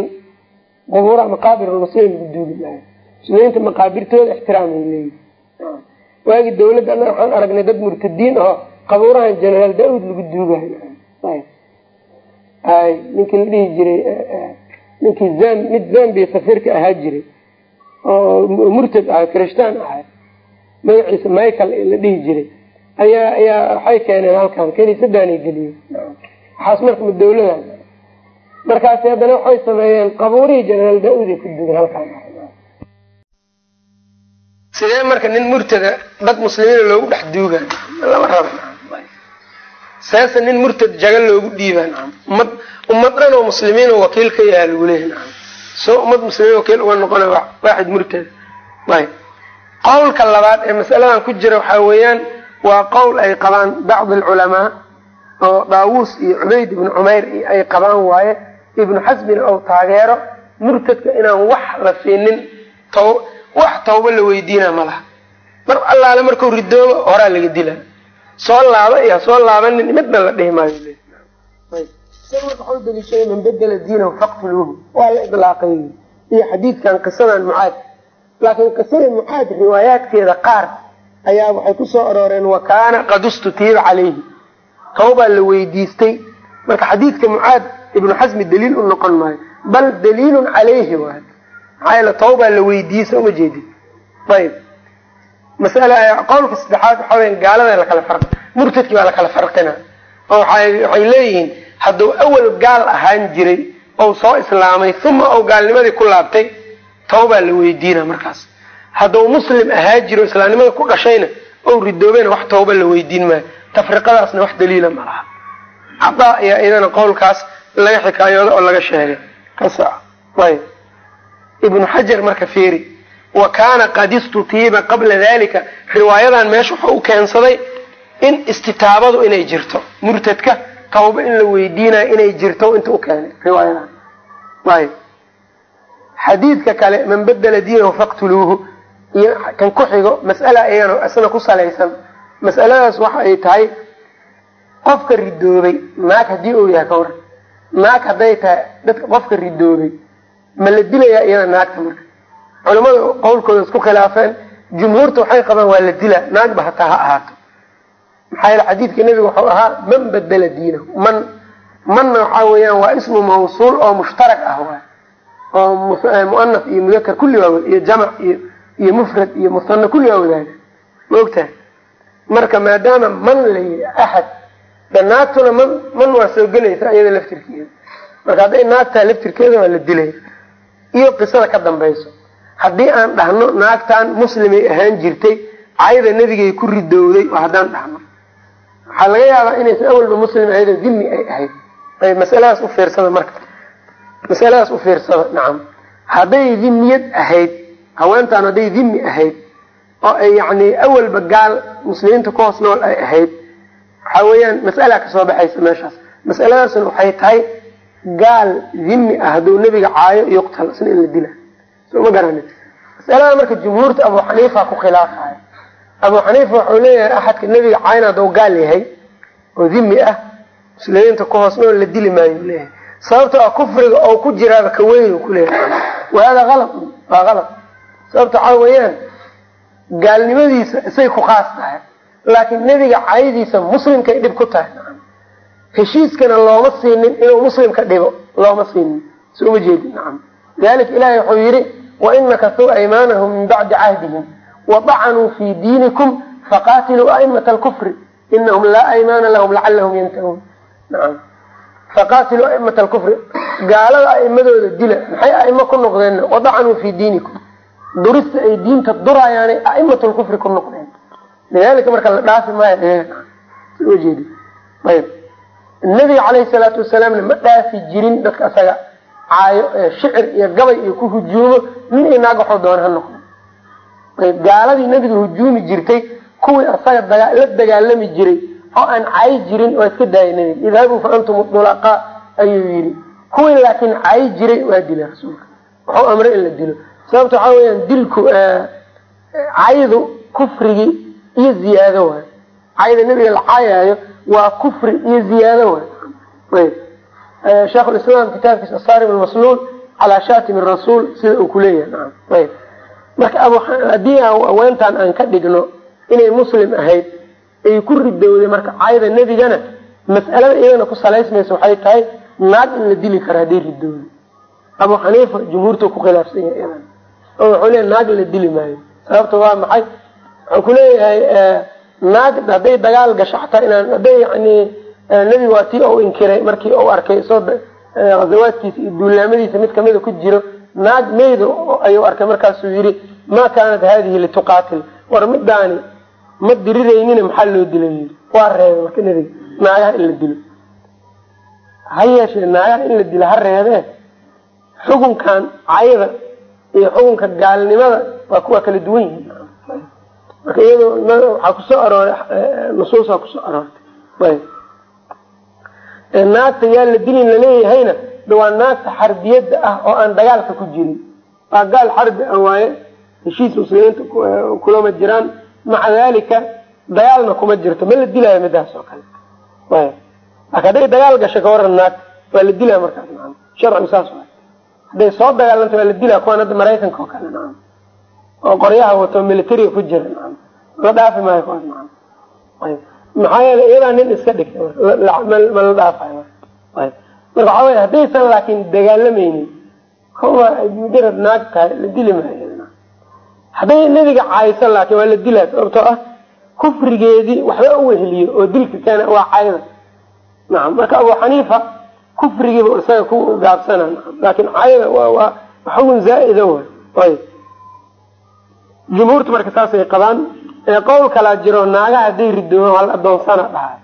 qubuuraha maqaabir lmuslimiin lagu duugi maayo muslimiinta maqaabirtooda ixtiraamay leeyihi waagi dawladda ana waxaan aragnay dad murtadiin aho qabuurahan generaal da'ud lagu duugayo ay. Ninkii la dhihi jiray ninkii zam mid zambia safiirka ahaa jiray oo murtad ahay kirishtaan ahay magaciisa michael la dhihi jiray ayaa ayaa waxay keeneen halkan kaniisadaanay geliyey waxaas marka ma dawladan. Markaasi haddana waxay sameeyeen qabuurihii generaal da'ud ay ku dugan halkaan sidee marka nin murtada dad muslimiina loogu dhex duugaa lama raba seese nin murtad jaga loogu dhiibaa ummad ummad dhan oo muslimiin wakiil ka yaha lagu leeya soo ummad muslimiin wakiil uga noqona waaxid murtada ayb qowlka labaad ee masaladan ku jira waxaa weeyaan waa qowl ay qabaan bacdi alculamaa oo daawuus iyo cubayd ibnu cumayr ay qabaan waaye ibnu xasmina ou taageero murtadka inaan wax la siinin wax tawba la weydiina ma laha. Mar allaale marku ridoobo horaa laga dila. Soo laaba iyo hasoo laabanin midna la dhihi maayo. Daliishaday man bedela diinahu faqtuluuhu waa la idlaaqay. Iyo xadiidkan qisadan mucaad. Laakiin qisada mucaad riwaayaadkeeda qaar ayaa waxay ku soo arooreen wa kaana qad ustutiiba calayhi. Tawbaa la weydiistay. Marka xadiidka mucaad ibnu xasmi daliil u noqon maayo. Bal daliilun calayhi waay maxaa yeele tawbaa la weydiiyey uma jeedin? Ayb masala qowlka saddexaad waxa weya gaalada lakala far murtadkii baa lakala farqina oo waxay leeyihiin hadduu awal gaal ahaan jiray ou soo islaamay uma ou gaalnimadii ku laabtay tawbaa la weydiina markaas. Hadduu muslim ahaa jiro islaamnimada ku dhashayna ou ridoobayna wax tawba la weydiin maayo. Tafriqadaasna wax daliila ma laha. Cadaa ayaa iyadana qowlkaas laga xikaayooda oo laga sheegay. Ayb ibnu xajar marka fiiri wa kaana qad istutiiba qabla dalika riwaayadan meesha wuxuu u keensaday in istitaabadu inay jirto. Murtadka tawba in la weydiinayo inay jirto inta u keenay riwaayadan. Ayb xadiidka kale man bedela diinahu faqtuluuhu. Iyo kan ku xigo mas'ala iyagana isna ku salaysan. Mas'aladaas waxa ay tahay qofka ridoobay naag haddii uu yahay ka waran naag hadday tahay dadka qofka ridoobay ma la dilayaa iyada naagta marka? Culamada qowlkooda isku khilaafeen jumhuurta waxay qabaan waa la dilaa naagba hataa ha ahaato. Maxaa yeele xadiidka nebiga wuxuu ahaa man bedela diinahu man manna waxaa weeyaan waa ismu mawsuul oo mushtarak ah waay. Oo muanaf iyo mudakar kulli waa iyo jamac iyo iyo mufrad iyo musana kulli waa wadaaga ma ogtahay? Marka maadaama man la yidhi axad de naagtuna man man waa soo gelaysa iyada laftirkeeda. Marka hadday naagtaa laftirkeeda waa la dilaya iyo qisada ka dambayso. Haddii aan dhahno naagtan muslimay ahaan jirtay cayda nebigay ku ridowday oo haddaan dhahno. Waxaa laga yaabaa inaysan awalba muslim ahaydo dhimmi ay ahayd. Ay masaladaas u fiirsada marka. Masaladaas u fiirsada nacam. Hadday dhimiyad ahayd haweentaan hadday dhimmi ahayd oo ay yacni awalba gaal muslimiinta ku hoos nool ay ahayd waxaa weeyaan mas'alaa ka soo baxaysa meeshaas. Masaladaasna waxay tahay gaal dhimmi ah hadduu nebiga caayo yuqtal isna in la dila. Soo ma garanin masalada marka jumhuurta abu xaniifa ku khilaafayo abu xaniifa wuxuu leeyahay axadka nebiga caayna hadduu gaal yahay oo dhimmi ah muslimiinta ku hoos la dili maayo leeyahay. Sababto a kufriga oo ku jiraaba ka weyn ku leeyahay. Wa hada alad waa alad sababta waxaa weeyaan gaalnimadiisa isay ku khaas tahay laakiin nebiga cayadiisa muslimkay dhib ku tahay heshiiskana looma siinin inuu muslimka dhibo looma siinin. Soo ma jeedin? Nacam. Lidalika ilahay wuxuu yidhi wain nakasuu aymaanahum min bacdi cahdihim wadacanuu fii diinikum faqaatiluu aimata alkufri inahum laa aymaana lahum lacalahum yantahuun. Nacam. Faqaatiluu aimata alkufri gaalada aimadooda dila maxay aimo ku noqdeenna? Wadacanuu fii diinikum. Durista ay diinta duraayaanay aimatu lkufri ku noqdeen. Lidalika marka la dhaafi maayo jeedi ayb nabiga caleyhi salaatu wasalaamna ma dhaafi jirin dadka asaga. Caayo shicir iyo gabay iyo ku hujuumo nin iyo naag waxuu doona ha noqdo gaaladii nabiga hujuumi jirtay kuwii daga la dagaalami jiray oo aan caayi jirin waa iska daayay nabiga idhabuu fa antum dulaqaa ayuu yidhi. Kuwii laakiin caayi jiray waa dila rasuulka. Wuxuu amray in la dilo. Sababta waxaa weyaan dilku caydu kufrigii iyo ziyaado waay. Cayda nabiga la caayaayo waa kufri iyo ziyaado waay ayb sheikhulislaam kitaabkiisa asaarim almasluul calaa shaatimi rasuul sida uu kuleeyahay marka haddii haweentan aan ka dhigno inay muslim ahayd ay ku ridowday marka cayda nebigana mas'alada iyadana ku salaysmaysa waxay tahay naag in la dili karo hadday ridowday abu xaniifa jumhuurta ku khilaafsan yahay oo wuxuu leeyahy naag la dili maayo. Sababta waa maxay? Wuxuu kuleeyahay naag hadday dagaal gasho xataa inaan hadday yani nebiga waa tii u inkiray markii u arkay soo ghazawaadkiisa iyo duulaamadiisa mid kamida ku jiro naag meyda ayuu arkay markaasuu yidhi maa kaanat haadihi lituqaatil. War midaani ma diriraynina maxaa loo dila yii waa reebay marka nebiga naagaha in la dilo. Ha yeeshee naagaha in la dilo ha reebee xukunkan cayda iyo xukunka gaalnimada waa kuwa kala duwan yihiin marka waxaa ku soo arooray nusuusaa ku soo aroortay naagta yaa la dilin laleeyahayna waa naagta xarbiyada ah oo aan dagaalka ku jirin. Waa gaal xarbi ah waaye heshiis muslimiinta kulama jiraan. Maca dalika dagaalna kuma jirto. Ma la dilaayo midaas oo kale. Laakin hadday dagaal gasho ka waran naag waa la dilaya markaas naam sharcigu saas waay hadday soo dagaalanta waa la dilaya kuwaan hadda maraykanka oo kale naam oo qoryaha wato militariga ku jira. La dhaafi maayo maxaa yeele iyadaa nin iska dhigtay ma la dhaafayo marka waxaa wey haddaysan laakin dagaalamaynin mujarad naag tahay la dili maayo. Hadday nebiga caayso laakin waa la dilaa sababtoo ah kufrigeedii waxba u weheliyo oo dilka keena waa cayda nacam marka abu xaniifa kufrigiiba isaga ku gaabsana laakin cayda waa xukun zaa-ida way ayb jumhuurta marka saasay qabaan qowl kalaa jiro naagaha hadday ridooban waa la adoonsana dhahay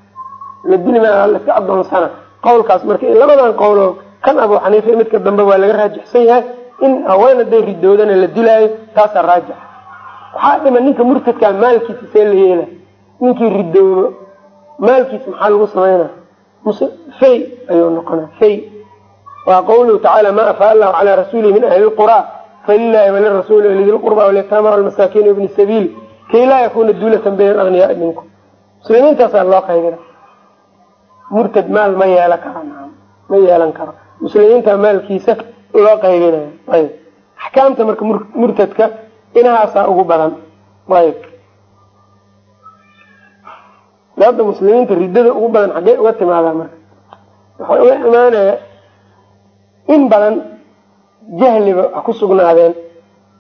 la dili maayo waa la iska adoonsana. Qowlkaas marka labadan qowloo kan abu xaniifa midka dambe waa laga raajixsan yahay in haween hadday ridoodana la dilaayo taasaa raajix. Waxaa dhima ninka murtadkaa maalkiisa see la yeela. Ninkii ridoobo maalkiisa maxaa lagu sameynaa? Fay ayuu noqonaa fay waa qawluhu tacaala ma afaa allahu calaa rasuulihi min ahli lquraa falilahi walirasuuli walidi lqurba walyataama walmasaakiin wabni sabiili kay laa yakuna duulatan bayna alagniyaai minkum muslimiintaasaa loo qaybina murtad maal ma yeelan karo ma yeelan karo muslimiinta maalkiisa loo qaybinayo ayb axkaamta marka murtadka inahaasaa ugu badan ayb hadda muslimiinta riddada ugu badan xaggey uga timaadaa marka waxay uga imaanaya in badan jahliba ku sugnaadeen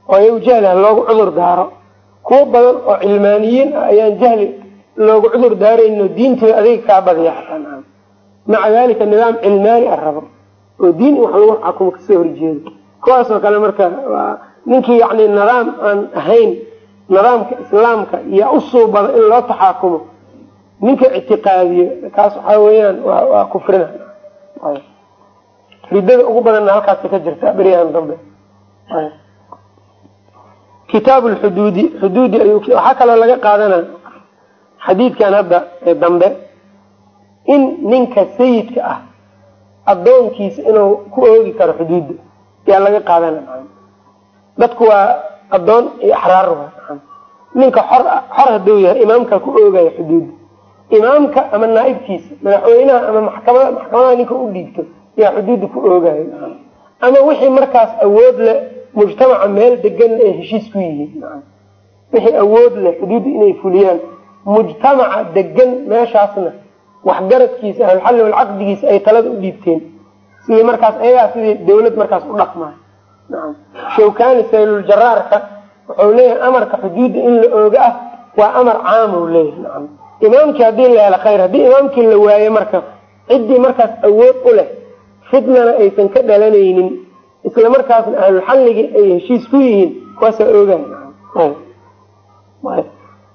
oo iyagu jahli ha loogu cudur daaro. Kuwo badan oo cilmaaniyiin ah ayaan jahli loogu cudur daarayno diintooda adiga kaa badiya xataa maca dalika nidaam cilmaani a rabo oo diin in wax lagu xakumo ka soo horjeedo. Kuwaasoo kale marka ninkii yani nidaam aan ahayn nidaamka islaamka iyo usuubada in loo taxaakumo ninka ictiqaadiyo kaas waxaa weeyaan waa kufrina ridada ugu badanna halkaasa ka jirta beryahan dambe. Kitaabu xuduudi ayuu waxaa kaloo laga qaadana xadiidkan hadda ee dambe. In ninka sayidka ah addoonkiisa inuu ku oogi karo xuduudda yaa laga qaadana dadku waa addoon iyo axraar ninka xor xor hadduu yahay imaamka ku oogayo xuduudda imaamka ama naaibkiisa madaxweynaha ama maxkamada maxkamadaha ninka u dhiibto yaa xuduudda ku oogayo ama wixii markaas awood leh mujtamaca meel deganna ay heshiis ku yihiin wixii awood leh xuduudda inay fuliyaan. Mujtamaca degan meeshaasna waxgaradkiisa ahlulxalli walcaqdigiisa ay talada u dhiibteen. Sidii markaas ayagaa sidii dawlad markaas u dhaqmaa. Naam. Shawkani sayluljaraarka wuxuu leeyahay amarka xuduudda in la ooga ah waa amar caam u leeyahay. Imaamkii haddii la helo khayr haddii imaamkii la waayo marka ciddii markaas awood u leh fitnana aysan ka dhalanaynin isla markaasna ahlulxalligii ay heshiis ku yihiin kuwaasaa oogay marka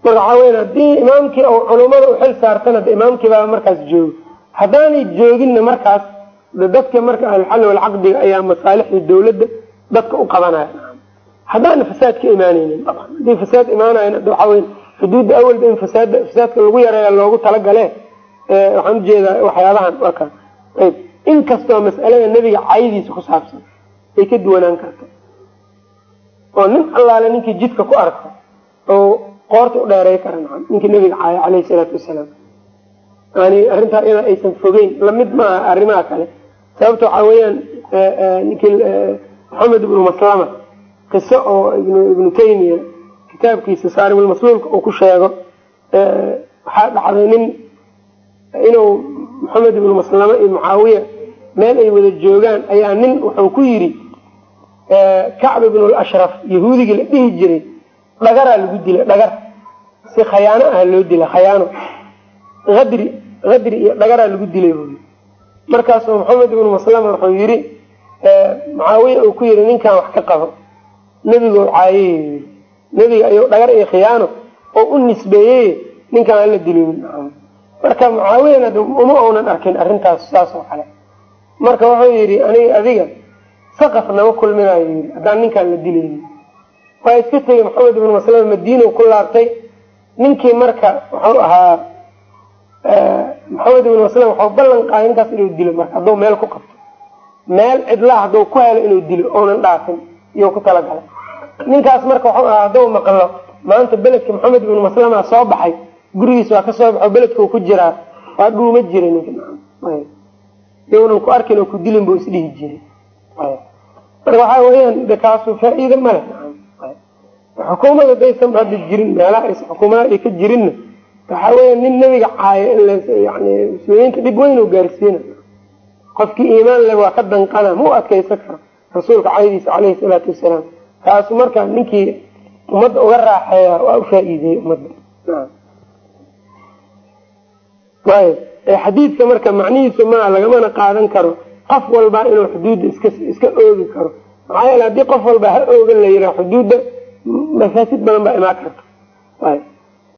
waxaa weya haddii imaamkii culummada u xil saartana de imaamkii baa markaas joogo. Haddaanay jooginna markaas de dadka marka ahlulxalli walcaqdiga ayaa masaalixda dawladda dadka u qabanaya. Haddaana fasaad ka imaanaynin haddii fasaad imaanayan waxaa wey xuduudda awalba in fasaad fasaadka lagu yareeya loogu talagale waxaan u jeedaa waxyaabahan waa ka ayb inkastoo mas'alada nebiga caydiisa ku saabsan ay ka duwanaan karto. Oo nin allaale ninkii jidka ku arko oo qoorta u dheerey kara naam ninkii nebiga caaya caleyhi salaatu wasalaam. Yani arrintaa iyada aysan fogeyn la mid maaha arrimaha kale. Sababta waxaa weeyaan ninkii maxamed ibnu maslama qiso oo ibnu taymiya kitaabkiisa saarimulmasluulka uu ku sheego waxaa dhacday nin inuu maxamed ibnu maslama iyo mucaawiya meel ay wada joogaan ayaa nin wuxuu ku yidhi kacb ibnu lashraf yahuudigii la dhihi jiray dhagaraa lagu dilay dhagar. Si khayaano ah loo dila khayaano. Adri adri iyo dhagaraa lagu dilay buui markaasuu maxamed ibnu maslama wuxuu yidhi mucaawiya uu ku yidhi ninkan wax ka qabo. Nebigo caayey nebiga ayuu dhagar iyo khiyaano oo u nisbeeyey ninkan hala dilo marka mucaawiyana uma uunan arkin arrintaas saas oo kale marka wuxuu yidhi aniga adiga saqaf nama kulminayo yii haddaan ninkaan la dilayni waa iska tegey maxamed ibnu maslama madiina ku laabtay. Ninkii marka wuxuu ahaa maxamed ibnu maslam waxuu ballan qaaday ninkaas inuu dilo marka hadduu meel ku qabto. Meel cidlaa hadduu ku helo inuu dilo oonan dhaafin iyo ku talagalay ninkaas marka wuxuu ahaa hadduu maqlo maanta beledka maxamed ibnu maslama soo baxay. Gurigiis waa ka soo baxo beledkau ku jiraa. Waa dhuuma jira ninka yownan ku arkin oo ku dilin buu isdhihi jiray. Marka waxaa weyaan de kaasu faa-iida male xukuumad hadaysan hadda jirin meelaha aysa xukuumadaha ay ka jirinna. Waxaa weya nin nebiga caayo in muslimiinta dhib weyn oo gaarsiina. Qofkii iimaan le waa ka danqana ma u adkaysan karo. Rasuulka caydiisa caleyhi salaatu wasalaam. Kaasu marka ninkii ummadda uga raaxeeya waa u faa-iideeyey ummadda xadiidka marka macnihiisu maa lagamana qaadan karo qof walbaa inuu xuduudda iska iska oogi karo. Maxaa yeele haddii qof walba ha oogan la yiraa xuduudda mafaasid badan baa imaan karta